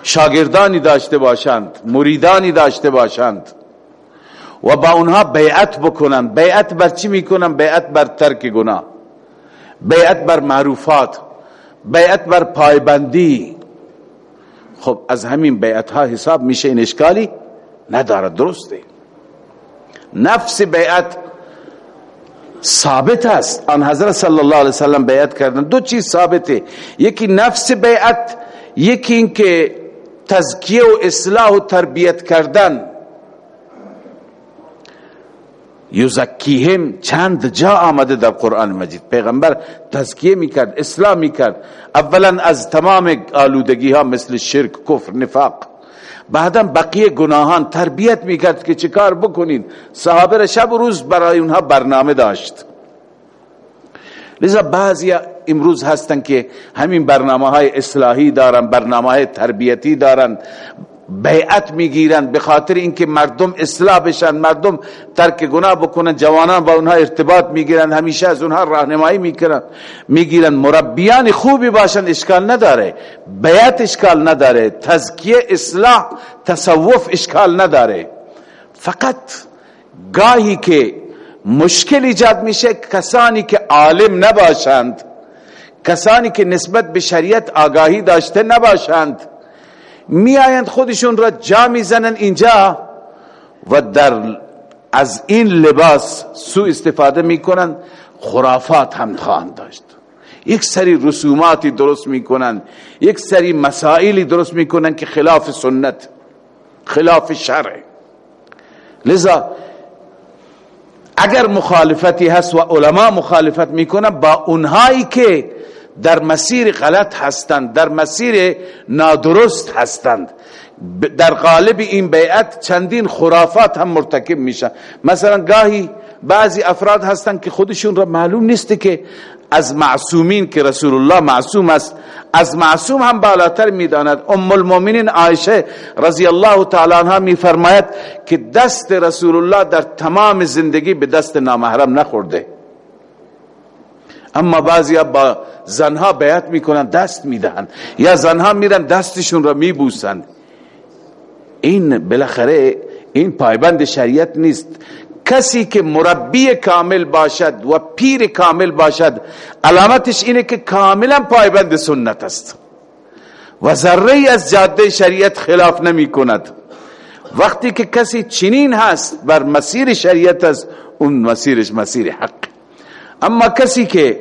شاگردانی داشته باشند مریدانی داشته باشند و با اونها بیعت بکنند بیعت بر چی می‌کنند بیعت بر ترک گناه بیعت بر معروفات بیعت بر پایبندی. خب از همین بیعت ها حساب میشه این اشکالی ندارد درسته. نفس بیعت ثابت است. آن حضرت صلی الله علیه وسلم بیعت کردن دو چیز ثابته. یکی نفس بیعت یکی اینکه تزکیه و اصلاح و تربیت کردن. یزکیهم چند جا آمده در قرآن مجید. پیغمبر تزکیه می‌کرد اصلاح می‌کرد. اولا از تمام آلودگی ها مثل شرک کفر نفاق. بعدا بقیه گناهان تربیت می‌کرد که چیکار بکنین؟ صحابه شب و روز برای اونها برنامه داشت. لذا بعضی امروز هستن که همین برنامه های اصلاحی دارن برنامه های تربیتی دارن. بیعت می‌گیرن به خاطر اینکه مردم اصلاح بشن مردم ترک گناه بکنن جوانان با اونها ارتباط می‌گیرن همیشه از اونها راهنمایی می‌کنن می‌گیرن. مربیان خوبی باشن اشکال نداره. بیعت اشکال نداره. تزکیه اصلاح تصوف اشکال نداره. فقط گاهی که مشکل ایجاد میشه کسانی که عالم نباشند کسانی که نسبت به شریعت آگاهی داشته نباشند. میآیند خودشون را جا می‌زنن اینجا و در از این لباس سو استفاده می‌کنن خرافات هم خواهند داشت. یک سری رسوماتی درست می‌کنن یک سری مسائلی درست می‌کنن که خلاف سنت خلاف شرع. لذا اگر مخالفتی هست و علما مخالفت می‌کنن با اونهایی که در مسیر غلط هستند در مسیر نادرست هستند. در قالب این بیعت چندین خرافات هم مرتکب میشن مثلا گاهی بعضی افراد هستند که خودشون را معلوم نیست که از معصومین که رسول الله معصوم است از معصوم هم بالاتر می‌داند. ام المؤمنین عایشه رضی الله تعالی عنها میفرماید که دست رسول الله در تمام زندگی به دست نامحرم نخورده. اما بعضی با زنها بیعت می‌کنن دست می‌دهند یا زنها میرن دستشون را میبوسند این بالاخره این پایبند شریعت نیست. کسی که مربی کامل باشد و پیر کامل باشد علامتش اینه که کاملا پایبند سنت است. و ذره از جاده شریعت خلاف نمی کند. وقتی که کسی چنین هست بر مسیر شریعت است اون مسیرش مسیر حق. اما کسی که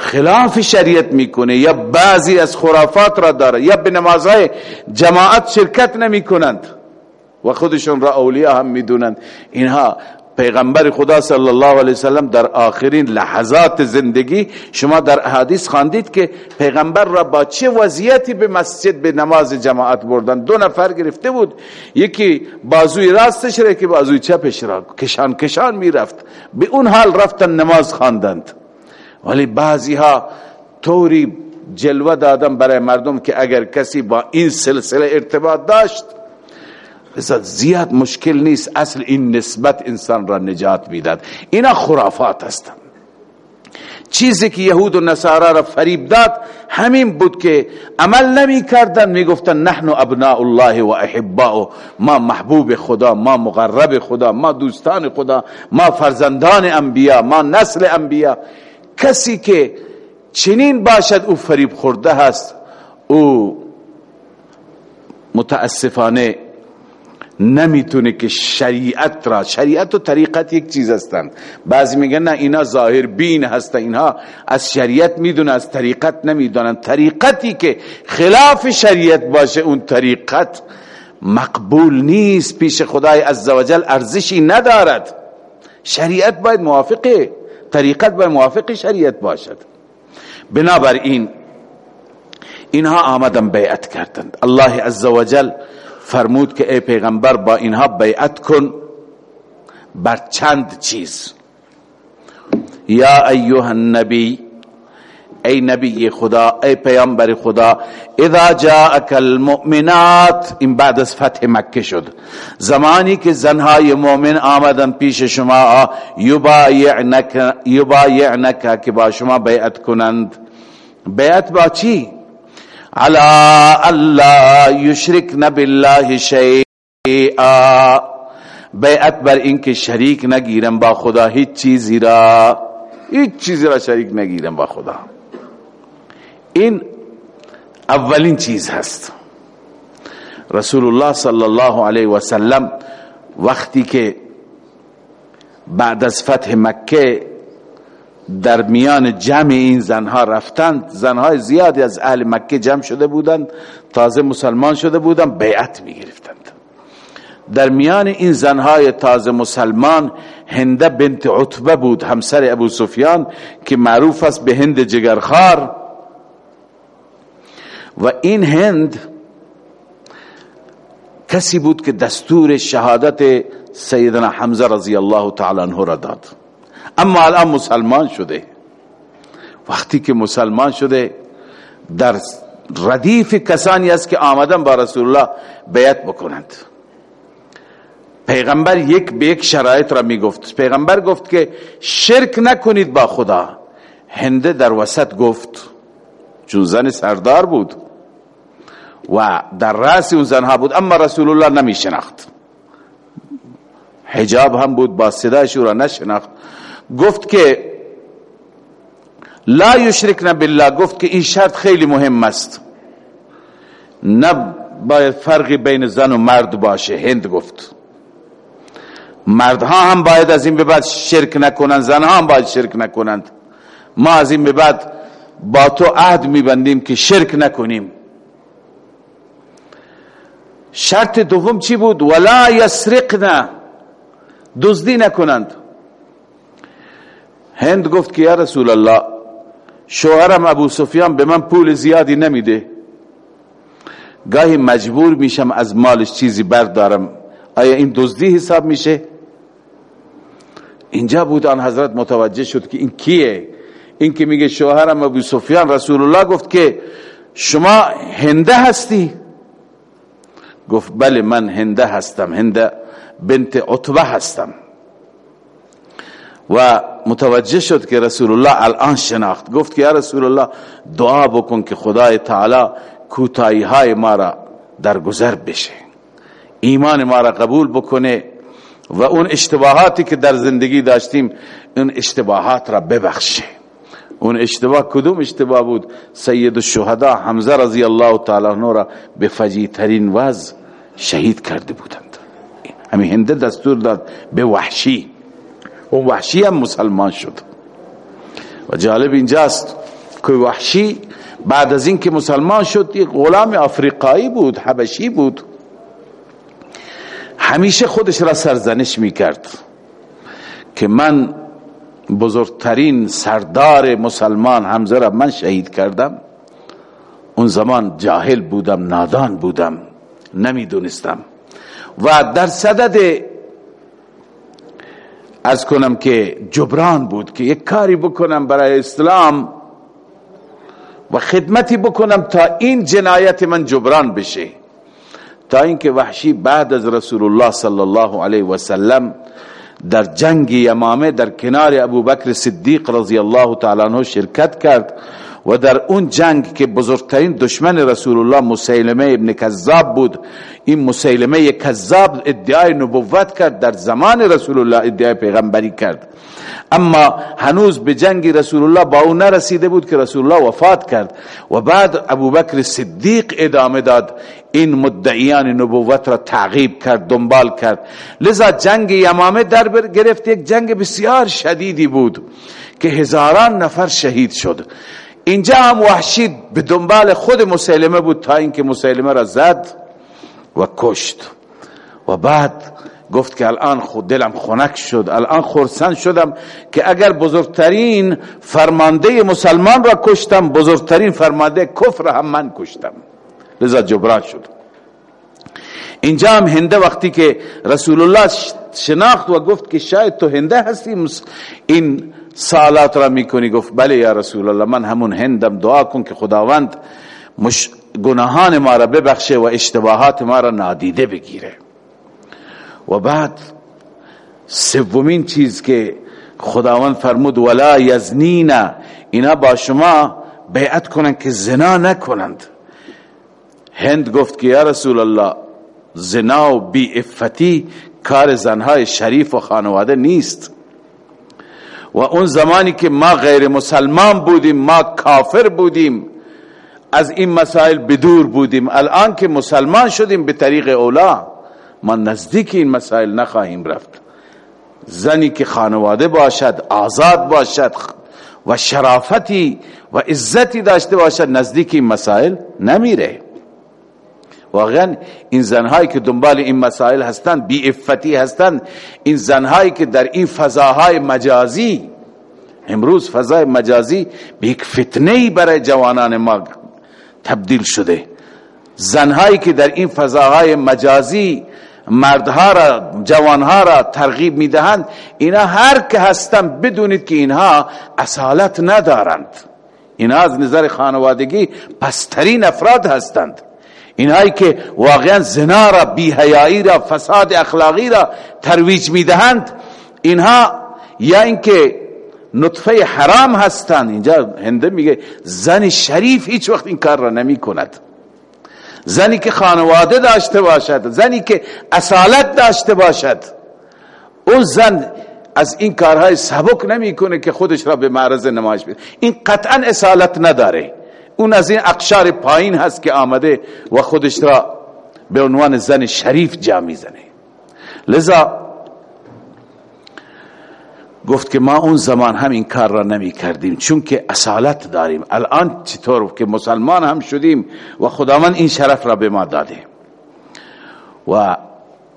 خلاف شریعت می‌کنه یا بعضی از خرافات را داره یا به نمازهای جماعت شرکت نمی کنند و خودشون را اولیاء هم می‌دونند. اینها پیغمبر خدا صلی الله علیه وسلم در آخرین لحظات زندگی شما در احادیث خواندید که پیغمبر را با چه وضعیتی به مسجد به نماز جماعت بردن؟ دو نفر گرفته بود. یکی بازوی راستش را که بازوی چپش را. کشان کشان می‌رفت. به اون حال رفتن نماز خواندند. ولی بعضی ها طوری جلوه دادن برای مردم که اگر کسی با این سلسله ارتباط داشت زیاد مشکل نیست اصل این نسبت انسان را نجات می‌داد اینا خرافات هستند. چیزی که یهود و نصارا را فریب داد همین بود که عمل نمی کردن می گفتن نحن ابناء الله و احباء. ما محبوب خدا ما مقرب خدا ما دوستان خدا ما فرزندان انبیا ما نسل انبیا. کسی که چنین باشد او فریب خورده هست او متاسفانه نمی‌تونه که شریعت را شریعت و طریقت یک چیز هستند. بعضی میگن نه اینا ظاهر بین هستن اینها از شریعت می‌دونه از طریقت نمی‌دونن. طریقتی که خلاف شریعت باشه اون طریقت مقبول نیست. پیش خدای عزوجل ارزشی ندارد. شریعت باید موافقه. طریقت باید موافق شریعت باشد. بنابراین اینها آمدن بیعت کردند. الله عزوجل فرمود که ای پیغمبر با اینها بیعت کن بر چند چیز. یا ایها النبی ای نبی خدا ای پیامبر خدا اذا جاءك المؤمنات این بعد از فتح مکه شد. زمانی که زنهای مؤمن آمدن پیش شما یبایعنک که با شما بیعت کنند. بیعت با چی? على الله یشرکن بالله شیئا. بیعت بر اینکه شریک نگیرن با خدا هیچ چیزی را هیچ چیزی را شریک نگیرن با خدا. این اولین چیز هست. رسول الله صلی الله علیه و سلم وقتی که بعد از فتح مکه در میان جمع این زنها رفتند زنهای زیادی از اهل مکه جمع شده بودند تازه مسلمان شده بودند بیعت می گرفتند در میان این زنهای تازه مسلمان هنده بنت عتبه بود همسر ابو سفیان که معروف است به هند جگرخار و این هند کسی بود که دستور شهادت سیدنا حمزه رضی الله تعالی عنه را داد. اما الان مسلمان شده. وقتی که مسلمان شده در ردیف کسانی است که آمدن با رسول الله بیعت بکنند. پیغمبر یک به یک شرایط را می گفت پیغمبر گفت که شرک نکنید با خدا. هنده در وسط گفت چون زن سردار بود. و در رأس اون زنها بود اما رسول الله نمی شناخت حجاب هم بود با صدایش را نشناخت. گفت که لا یشرکن بالله گفت که این شرط خیلی مهم است. نه باید فرقی بین زن و مرد باشه هند گفت. مردها هم باید از این به بعد شرک نکنند زنها هم باید شرک نکنند. ما از این به بعد با تو عهد میبندیم که شرک نکنیم. شرط دوم چی بود؟ ولا یسرقنا دزدی نکنند. هند گفت که یا رسول الله شوهرم ابو سفیان به من پول زیادی نمیده. گاهی مجبور میشم از مالش چیزی بردارم. آیا این دزدی حساب میشه؟ اینجا بود آن حضرت متوجه شد که این کیه؟ این که میگه شوهرم ابو سفیان رسول الله گفت که شما هنده هستی. گفت بله من هنده هستم هنده بنت عطبه هستم. و متوجه شد که رسول الله الان شناخت. گفت که یا رسول الله دعا بکن که خدای تعالی کوتاهی های ما را در گذر بشه. ایمان ما را قبول بکنه و اون اشتباهاتی که در زندگی داشتیم اون اشتباهات را ببخشه. اون اشتباه کدوم اشتباه بود؟ سید الشهدا حمزه رضی الله تعالی عنہ را به فجی ترین وز شهید کرده بودند. همین هنده دستور داد به وحشی. اون وحشی هم مسلمان شد. و جالب اینجاست که وحشی بعد از اینکه مسلمان شد یک غلام افریقایی بود حبشی بود. همیشه خودش را سرزنش می‌کرد که من بزرگترین سردار مسلمان حمزه را من شهید کردم. اون زمان جاهل بودم نادان بودم نمی‌دونستم. و در صدد از کنم که جبران بود که یک کاری بکنم برای اسلام و خدمتی بکنم تا این جنایت من جبران بشه. تا اینکه وحشی بعد از رسول الله صلی الله علیه و سلم در جنگ یمامه در کنار ابو بکر صدیق رضی الله تعالی عنہ شرکت کرد. و در اون جنگ که بزرگترین دشمن رسول الله مسیلمه ابن کذاب بود این مسیلمه کذاب ادعای نبوت کرد در زمان رسول الله ادعای پیغمبری کرد. اما هنوز به جنگ رسول الله با اون نرسیده بود که رسول الله وفات کرد و بعد ابوبکر صدیق ادامه داد. این مدعیان نبوت را تعقیب کرد دنبال کرد. لذا جنگ یمامه در گرفت یک جنگ بسیار شدیدی بود که هزاران نفر شهید شد. اینجا هم وحشی به دنبال خود مسلمه بود تا اینکه مسلمه را زد و کشت. و بعد گفت که الان خود دلم خنک شد الان خورسن شدم که اگر بزرگترین فرمانده مسلمان را کشتم بزرگترین فرمانده کفر هم من کشتم. لذا جبران شد. اینجا هم هنده وقتی که رسول الله شناخت و گفت که شاید تو هنده هستی این سالات را می‌کنی؟ گفت بله یا رسول الله من همون هندم. دعا کن که خداوند مش گناهان ما را ببخشه و اشتباهات ما را نادیده بگیره. و بعد سومین چیز که خداوند فرمود ولا یزنینا اینا با شما بیعت کنند که زنا نکنند. هند گفت که یا رسول الله زنا و بی افتی کار زنهای شریف و خانواده نیست. و اون زمانی که ما غیر مسلمان بودیم ما کافر بودیم از این مسائل بدور بودیم. الان که مسلمان شدیم به طریق اولا ما نزدیک این مسائل نخواهیم رفت. زنی که خانواده باشد آزاد باشد و شرافتی و عزتی داشته باشد نزدیک این مسائل نمیره. واقعا این زنهایی که دنبال این مسائل هستند بی افتی هستند. این زنهایی که در این فضاهای مجازی امروز فضای مجازی به یک فتنه برای جوانان ما تبدیل شده. زنهایی که در این فضاهای مجازی مردها را جوانها را ترغیب می‌دهند اینا هر که هستند بدونید که اینها اصالت ندارند. اینها از نظر خانوادگی پسترین افراد هستند. اینهایی که واقعا زنا را بیهیایی را فساد اخلاقی را ترویج می‌دهند اینها یا اینکه نطفه حرام هستند اینجا هنده میگه زن شریف هیچ وقت این کار را نمی کند زنی که خانواده داشته باشد زنی که اصالت داشته باشد اون زن از این کارهای سبک نمی‌کنه که خودش را به معرض نمایش بده. این قطعا اصالت نداره. اون از این اقشار پایین هست که آمده و خودش را به عنوان زن شریف جا می‌زنه. لذا گفت که ما اون زمان هم این کار را نمی کردیم چون که اصالت داریم. الان چطور که مسلمان هم شدیم و خداوند این شرف را به ما داده. و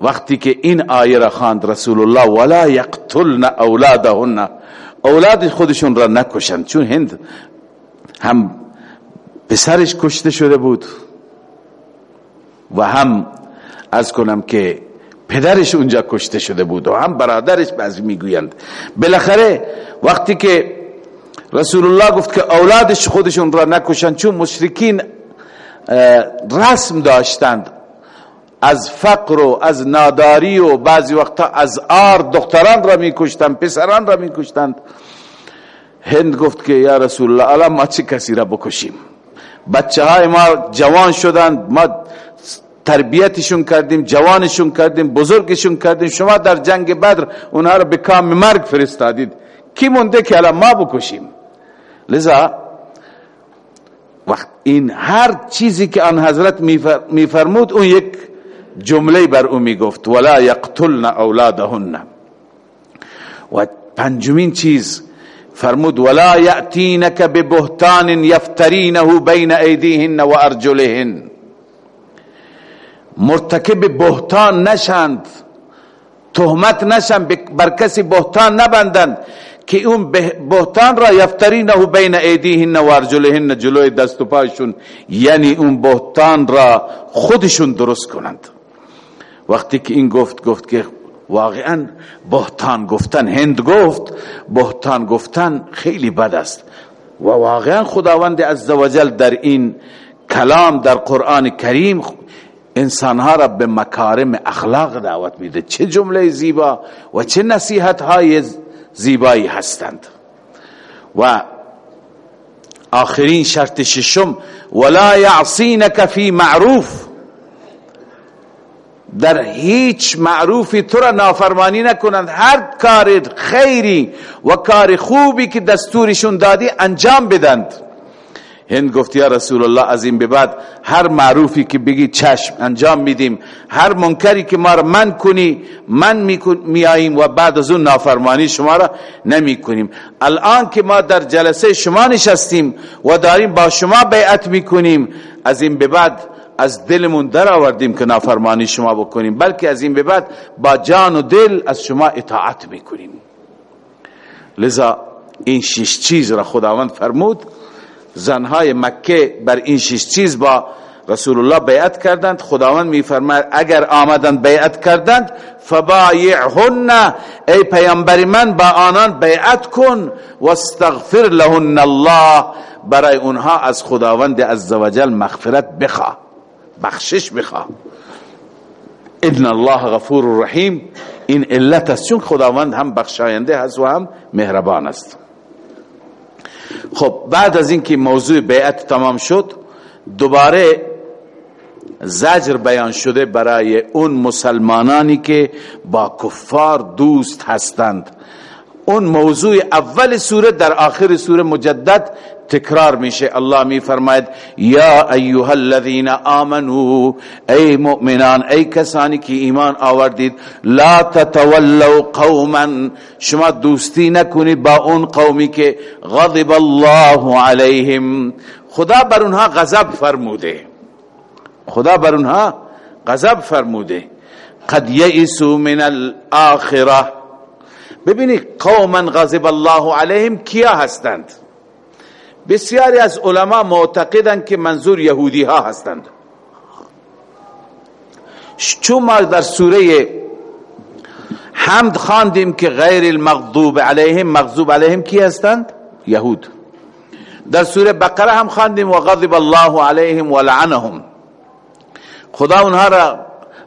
وقتی که این آیه را خواند رسول الله ولا یقتلن اولادهن. اولاد خودشون را نکشند چون هند هم پسرش کشته شده بود. و هم از کنم که پدرش اونجا کشته شده بود و هم برادرش بعضی می‌گویند. بالاخره وقتی که رسول الله گفت که اولادش خودشون را نکشند چون مشرکین رسم داشتند. از فقر و از ناداری و بعضی وقتا از آر دختران را میکشتند پسران را میکشتند. هند گفت که یا رسول الله الان ما چه کسی را بکشیم؟ بچه های ما جوان شدند ما تربیتشون کردیم جوانشون کردیم بزرگشون کردیم. شما در جنگ بدر اونها را به کام مرگ فرستادید. کی مونده که الان ما بکشیم؟ لذا وقت این هر چیزی که آن حضرت میفرمود اون یک جمله بر او می‌گفت. ولا یقتلن اولادهن. و پنجمین چیز فرمود ولا یأتینک ببهتان یفترینه بین ایدیهن و ارجلهن. مرتکب بهتان نشند تهمت نشند بر کسی بهتان نبندند که اون بهتان را یفترینه بین ایدیهن و ارجلهن جلوی دست و پایشون یعنی اون بهتان را خودشون درست کنند. وقتی که این گفت گفت که واقعا بهتان گفتن هند گفت بهتان گفتن خیلی بد است. و واقعا خداوند عزوجل در این کلام در قرآن کریم انسانها را به مکارم اخلاق دعوت میده. چه جمله زیبا و چه نصیحت های زیبایی هستند. و آخرین شرط ششم ولا یعصینک فی معروف در هیچ معروفی تو را نافرمانی نکنند. هر کار خیری و کار خوبی که دستورشون دادی انجام بدند. هند گفت یا رسول الله از این به بعد هر معروفی که بگی چشم انجام میدیم. هر منکری که ما را من کنی من میاییم و بعد از اون نافرمانی شما را نمی کنیم الان که ما در جلسه شما نشستیم و داریم با شما بیعت می‌کنیم از این به بعد از دلمون در آوردیم که نافرمانی شما بکنیم بلکه از این به بعد با جان و دل از شما اطاعت می‌کنیم. لذا این شش چیز را خداوند فرمود زنهای مکه بر این شش چیز با رسول الله بیعت کردند. خداوند میفرماید اگر آمدند بیعت کردند فبایعهن ای پیامبر من با آنان بیعت کن واستغفر لهن الله برای اونها از خداوند عزوجل مغفرت بخواه بخشش بخواه ان الله غفور رحیم. این علت است. چون خداوند هم بخشاینده هست و هم مهربان است. خب بعد از اینکه موضوع بیعت تمام شد دوباره زجر بیان شده برای اون مسلمانانی که با کفار دوست هستند. اون موضوع اول سوره در آخر سوره مجدد تکرار میشه. الله می فرماید یا ایها الذین آمنو ای مؤمنان ای کسانی که ایمان آوردید لا تتولوا قوما. شما دوستی نکنید با اون قومی که غضب الله علیهم. خدا بر اونها غضب فرموده. خدا بر اونها غضب فرموده. قد یئسوا من الاخره ببینید قوما غضب الله علیهم کیا هستند؟ بسیاری از علما معتقدند که منظور یهودی ها هستند. چون ما در سوره حمد خواندیم که غیر المغضوب علیهم مغضوب علیهم کی هستند؟ یهود. در سوره بقره هم خواندیم و غضب الله علیهم ولعنهم خدا اونها را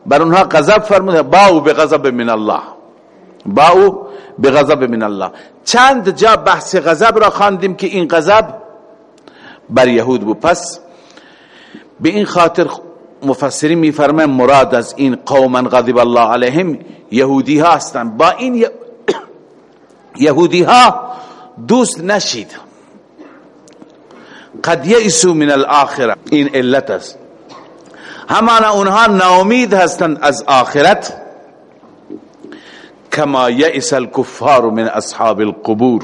بر اونها غضب فرموده باو بغضب من الله. باو بغضب من الله. چند جا بحث غضب را خواندیم که این غضب بر یهود بود. پس به این خاطر مفسرین میفرماین مراد از این قوما غضب الله علیهم یهودی ها هستند. با این یهودی ها دوست نشید. قد یئسوا من الاخره این علت است. همان اونها ناامید هستند از آخرت. کما یئس الكفار من اصحاب القبور.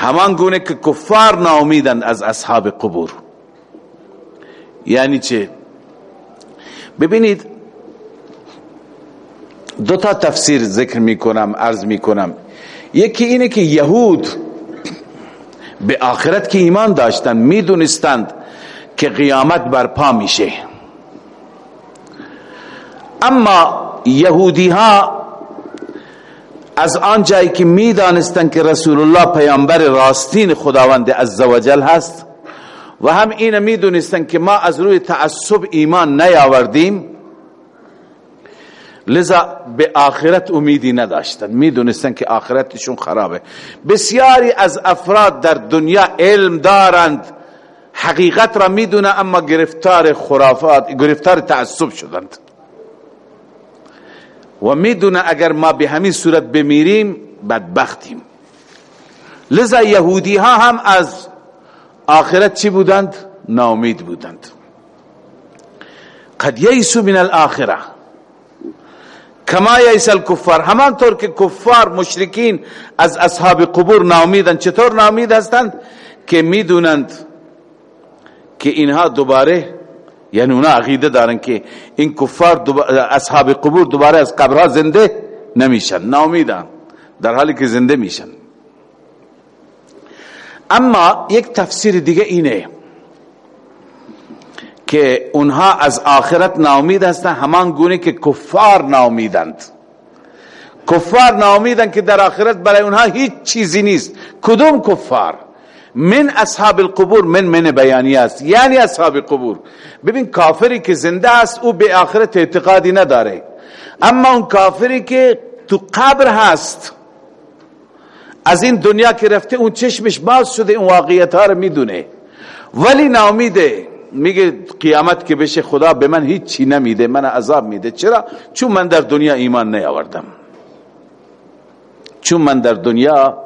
همان گونه که کفار ناامیدند از اصحاب قبور. یعنی چه؟ ببینید دو تا تفسیر ذکر می کنم عرض می کنم یکی اینه که یهود به آخرت که ایمان داشتن می‌دونستند که قیامت برپا میشه. اما یهودی ها از آن جایی که می‌دانستند که رسول الله پیامبر راستین خداوند عزوجل هست و هم این می‌دونستند که ما از روی تعصب ایمان نیاوردیم لذا به آخرت امیدی نداشتن. می‌دونستن که آخرتشون خرابه. بسیاری از افراد در دنیا علم دارند حقیقت را می‌دونه اما گرفتار خرافات گرفتار تعصب شدند. و می‌دونه اگر ما به همین صورت بمیریم بدبختیم. لذا یهودی ها هم از آخرت چی بودند؟ ناامید بودند. قد ییسو من الاخره کما ییس الکفار. همانطور که کفار مشرکین از اصحاب قبور ناامیدند. چطور ناامید هستند؟ که می‌دونند که اینها دوباره یعنی اونا عقیده دارن که این کفار اصحاب قبور دوباره از قبرها زنده نمیشن ناامیدن در حالی که زنده میشن. اما یک تفسیر دیگه اینه که اونها از آخرت ناامید هستند همان گونه که کفار ناامیدند. کفار ناامیدند که در آخرت برای اونها هیچ چیزی نیست. کدوم کفار؟ من اصحاب القبور من من بیانی است. یعنی اصحاب قبور. ببین کافری که زنده است او به آخرت اعتقادی نداره. اما اون کافری که تو قبر هست از این دنیا که رفته اون چشمش باز شده اون واقعیت ها رو می‌دونه. ولی ناامیده. میگه قیامت که بشه خدا به من هیچ چی نمیده من عذاب میده. چرا؟ چون من در دنیا ایمان نیاوردم. چون من در دنیا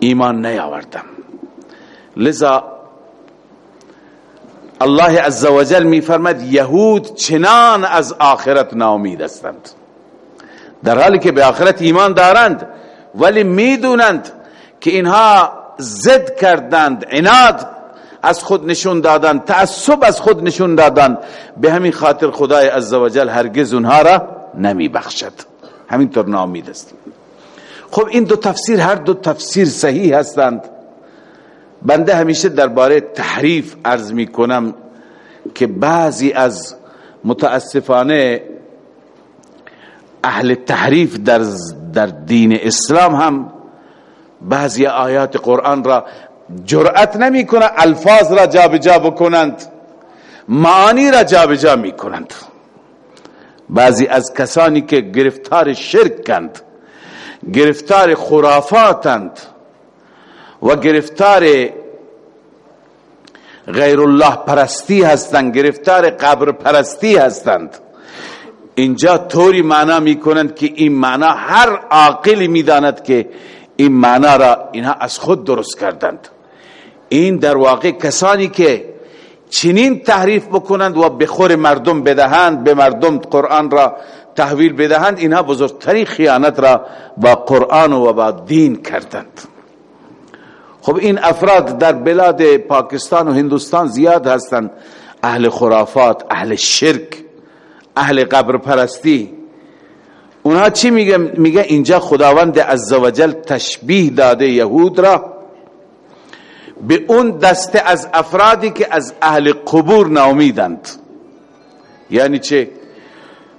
ایمان نیاوردم. لذا الله عزوجل میفرمد یهود چنان از آخرت ناامید هستند در حالی که به آخرت ایمان دارند ولی می‌دونند که اینها زد کردند عناد از خود نشون دادن تعصب از خود نشون دادن. به همین خاطر خدای عزوجل هرگز اونها را نمی بخشد همینطور نامید است خب این دو تفسیر هر دو تفسیر صحیح هستند. بنده همیشه درباره تحریف عرض می کنم که بعضی از متاسفانه اهل تحریف در, در دین اسلام هم بعضی آیات قرآن را جرأت نمی کنند الفاظ را جابجا بکنند معانی را جابجا می کنند بعضی از کسانی که گرفتار شرک کند گرفتار خرافاتند و گرفتار غیر الله پرستی هستند گرفتار قبر پرستی هستند. اینجا طوری معنا می کنند که این معنا هر عاقلی می‌داند که این معنا را اینها از خود درست کردند. این در واقع کسانی که چنین تحریف بکنند و به خور مردم بدهند به مردم قرآن را تحویل بدهند اینها بزرگترین خیانت را با قرآن و با دین کردند. خب این افراد در بلاد پاکستان و هندوستان زیاد هستند اهل خرافات اهل شرک اهل قبر پرستی اونها چی میگه؟ میگه اینجا خداوند عزوجل تشبیه داده یهود را به اون دسته از افرادی که از اهل قبور نامیدند یعنی چه؟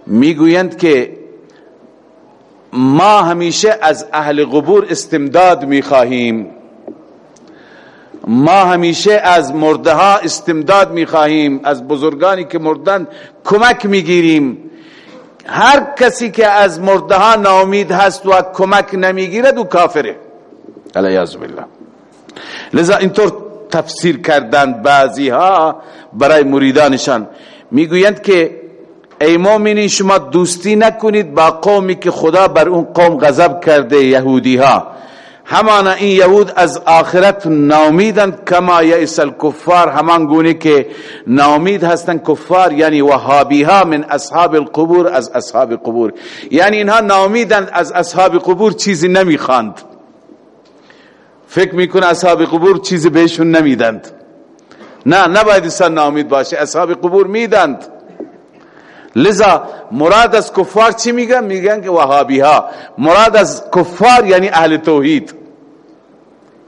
می‌گویند که ما همیشه از اهل قبور استمداد می‌خواهیم. ما همیشه از مرده ها استمداد می‌خواهیم از بزرگانی که مردن کمک می‌گیریم. هر کسی که از مرده ها ناامید هست و کمک نمی‌گیرد او کافره. علیه بالله. لذا اینطور تفسیر کردند بعضی ها برای مریدانشان. می‌گویند که ای مؤمنین شما دوستی نکنید با قومی که خدا بر اون قوم غضب کرده یهودی ها همانا این یهود از آخرت نامیدند کما یئس الکفار. همان گونه که نامید هستند کفار یعنی وهابی ها من اصحاب القبور از اصحاب قبور. یعنی اینها نامیدند از اصحاب قبور چیزی نمی‌خواند. فکر می‌کنه اصحاب قبور چیزی بهشون نمیدند. نه نباید انسان نامید باشه اصحاب قبور میدند. لذا مراد از کفار چی میگن؟ میگن که وهابی ها مراد از کفار یعنی اهل توحید.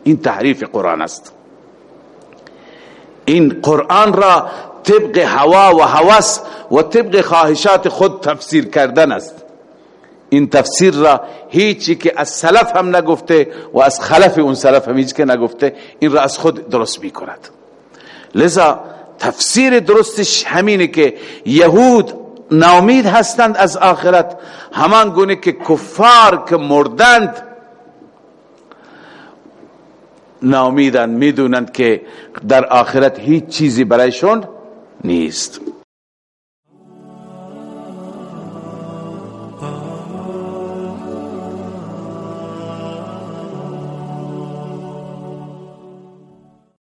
این تحریف قرآن است. این قرآن را طبق هوا و هوس و طبق خواهشات خود تفسیر کردن است. این تفسیر را هیچی که از سلف هم نگفته و از خلف اون سلف هم هیچ که نگفته این را از خود درست می کند لذا تفسیر درستش همینه که یهود نامید هستند از آخرت. همان گونه که کفار که مردند نامیدند می‌دونند که در آخرت هیچ چیزی برایشون نیست.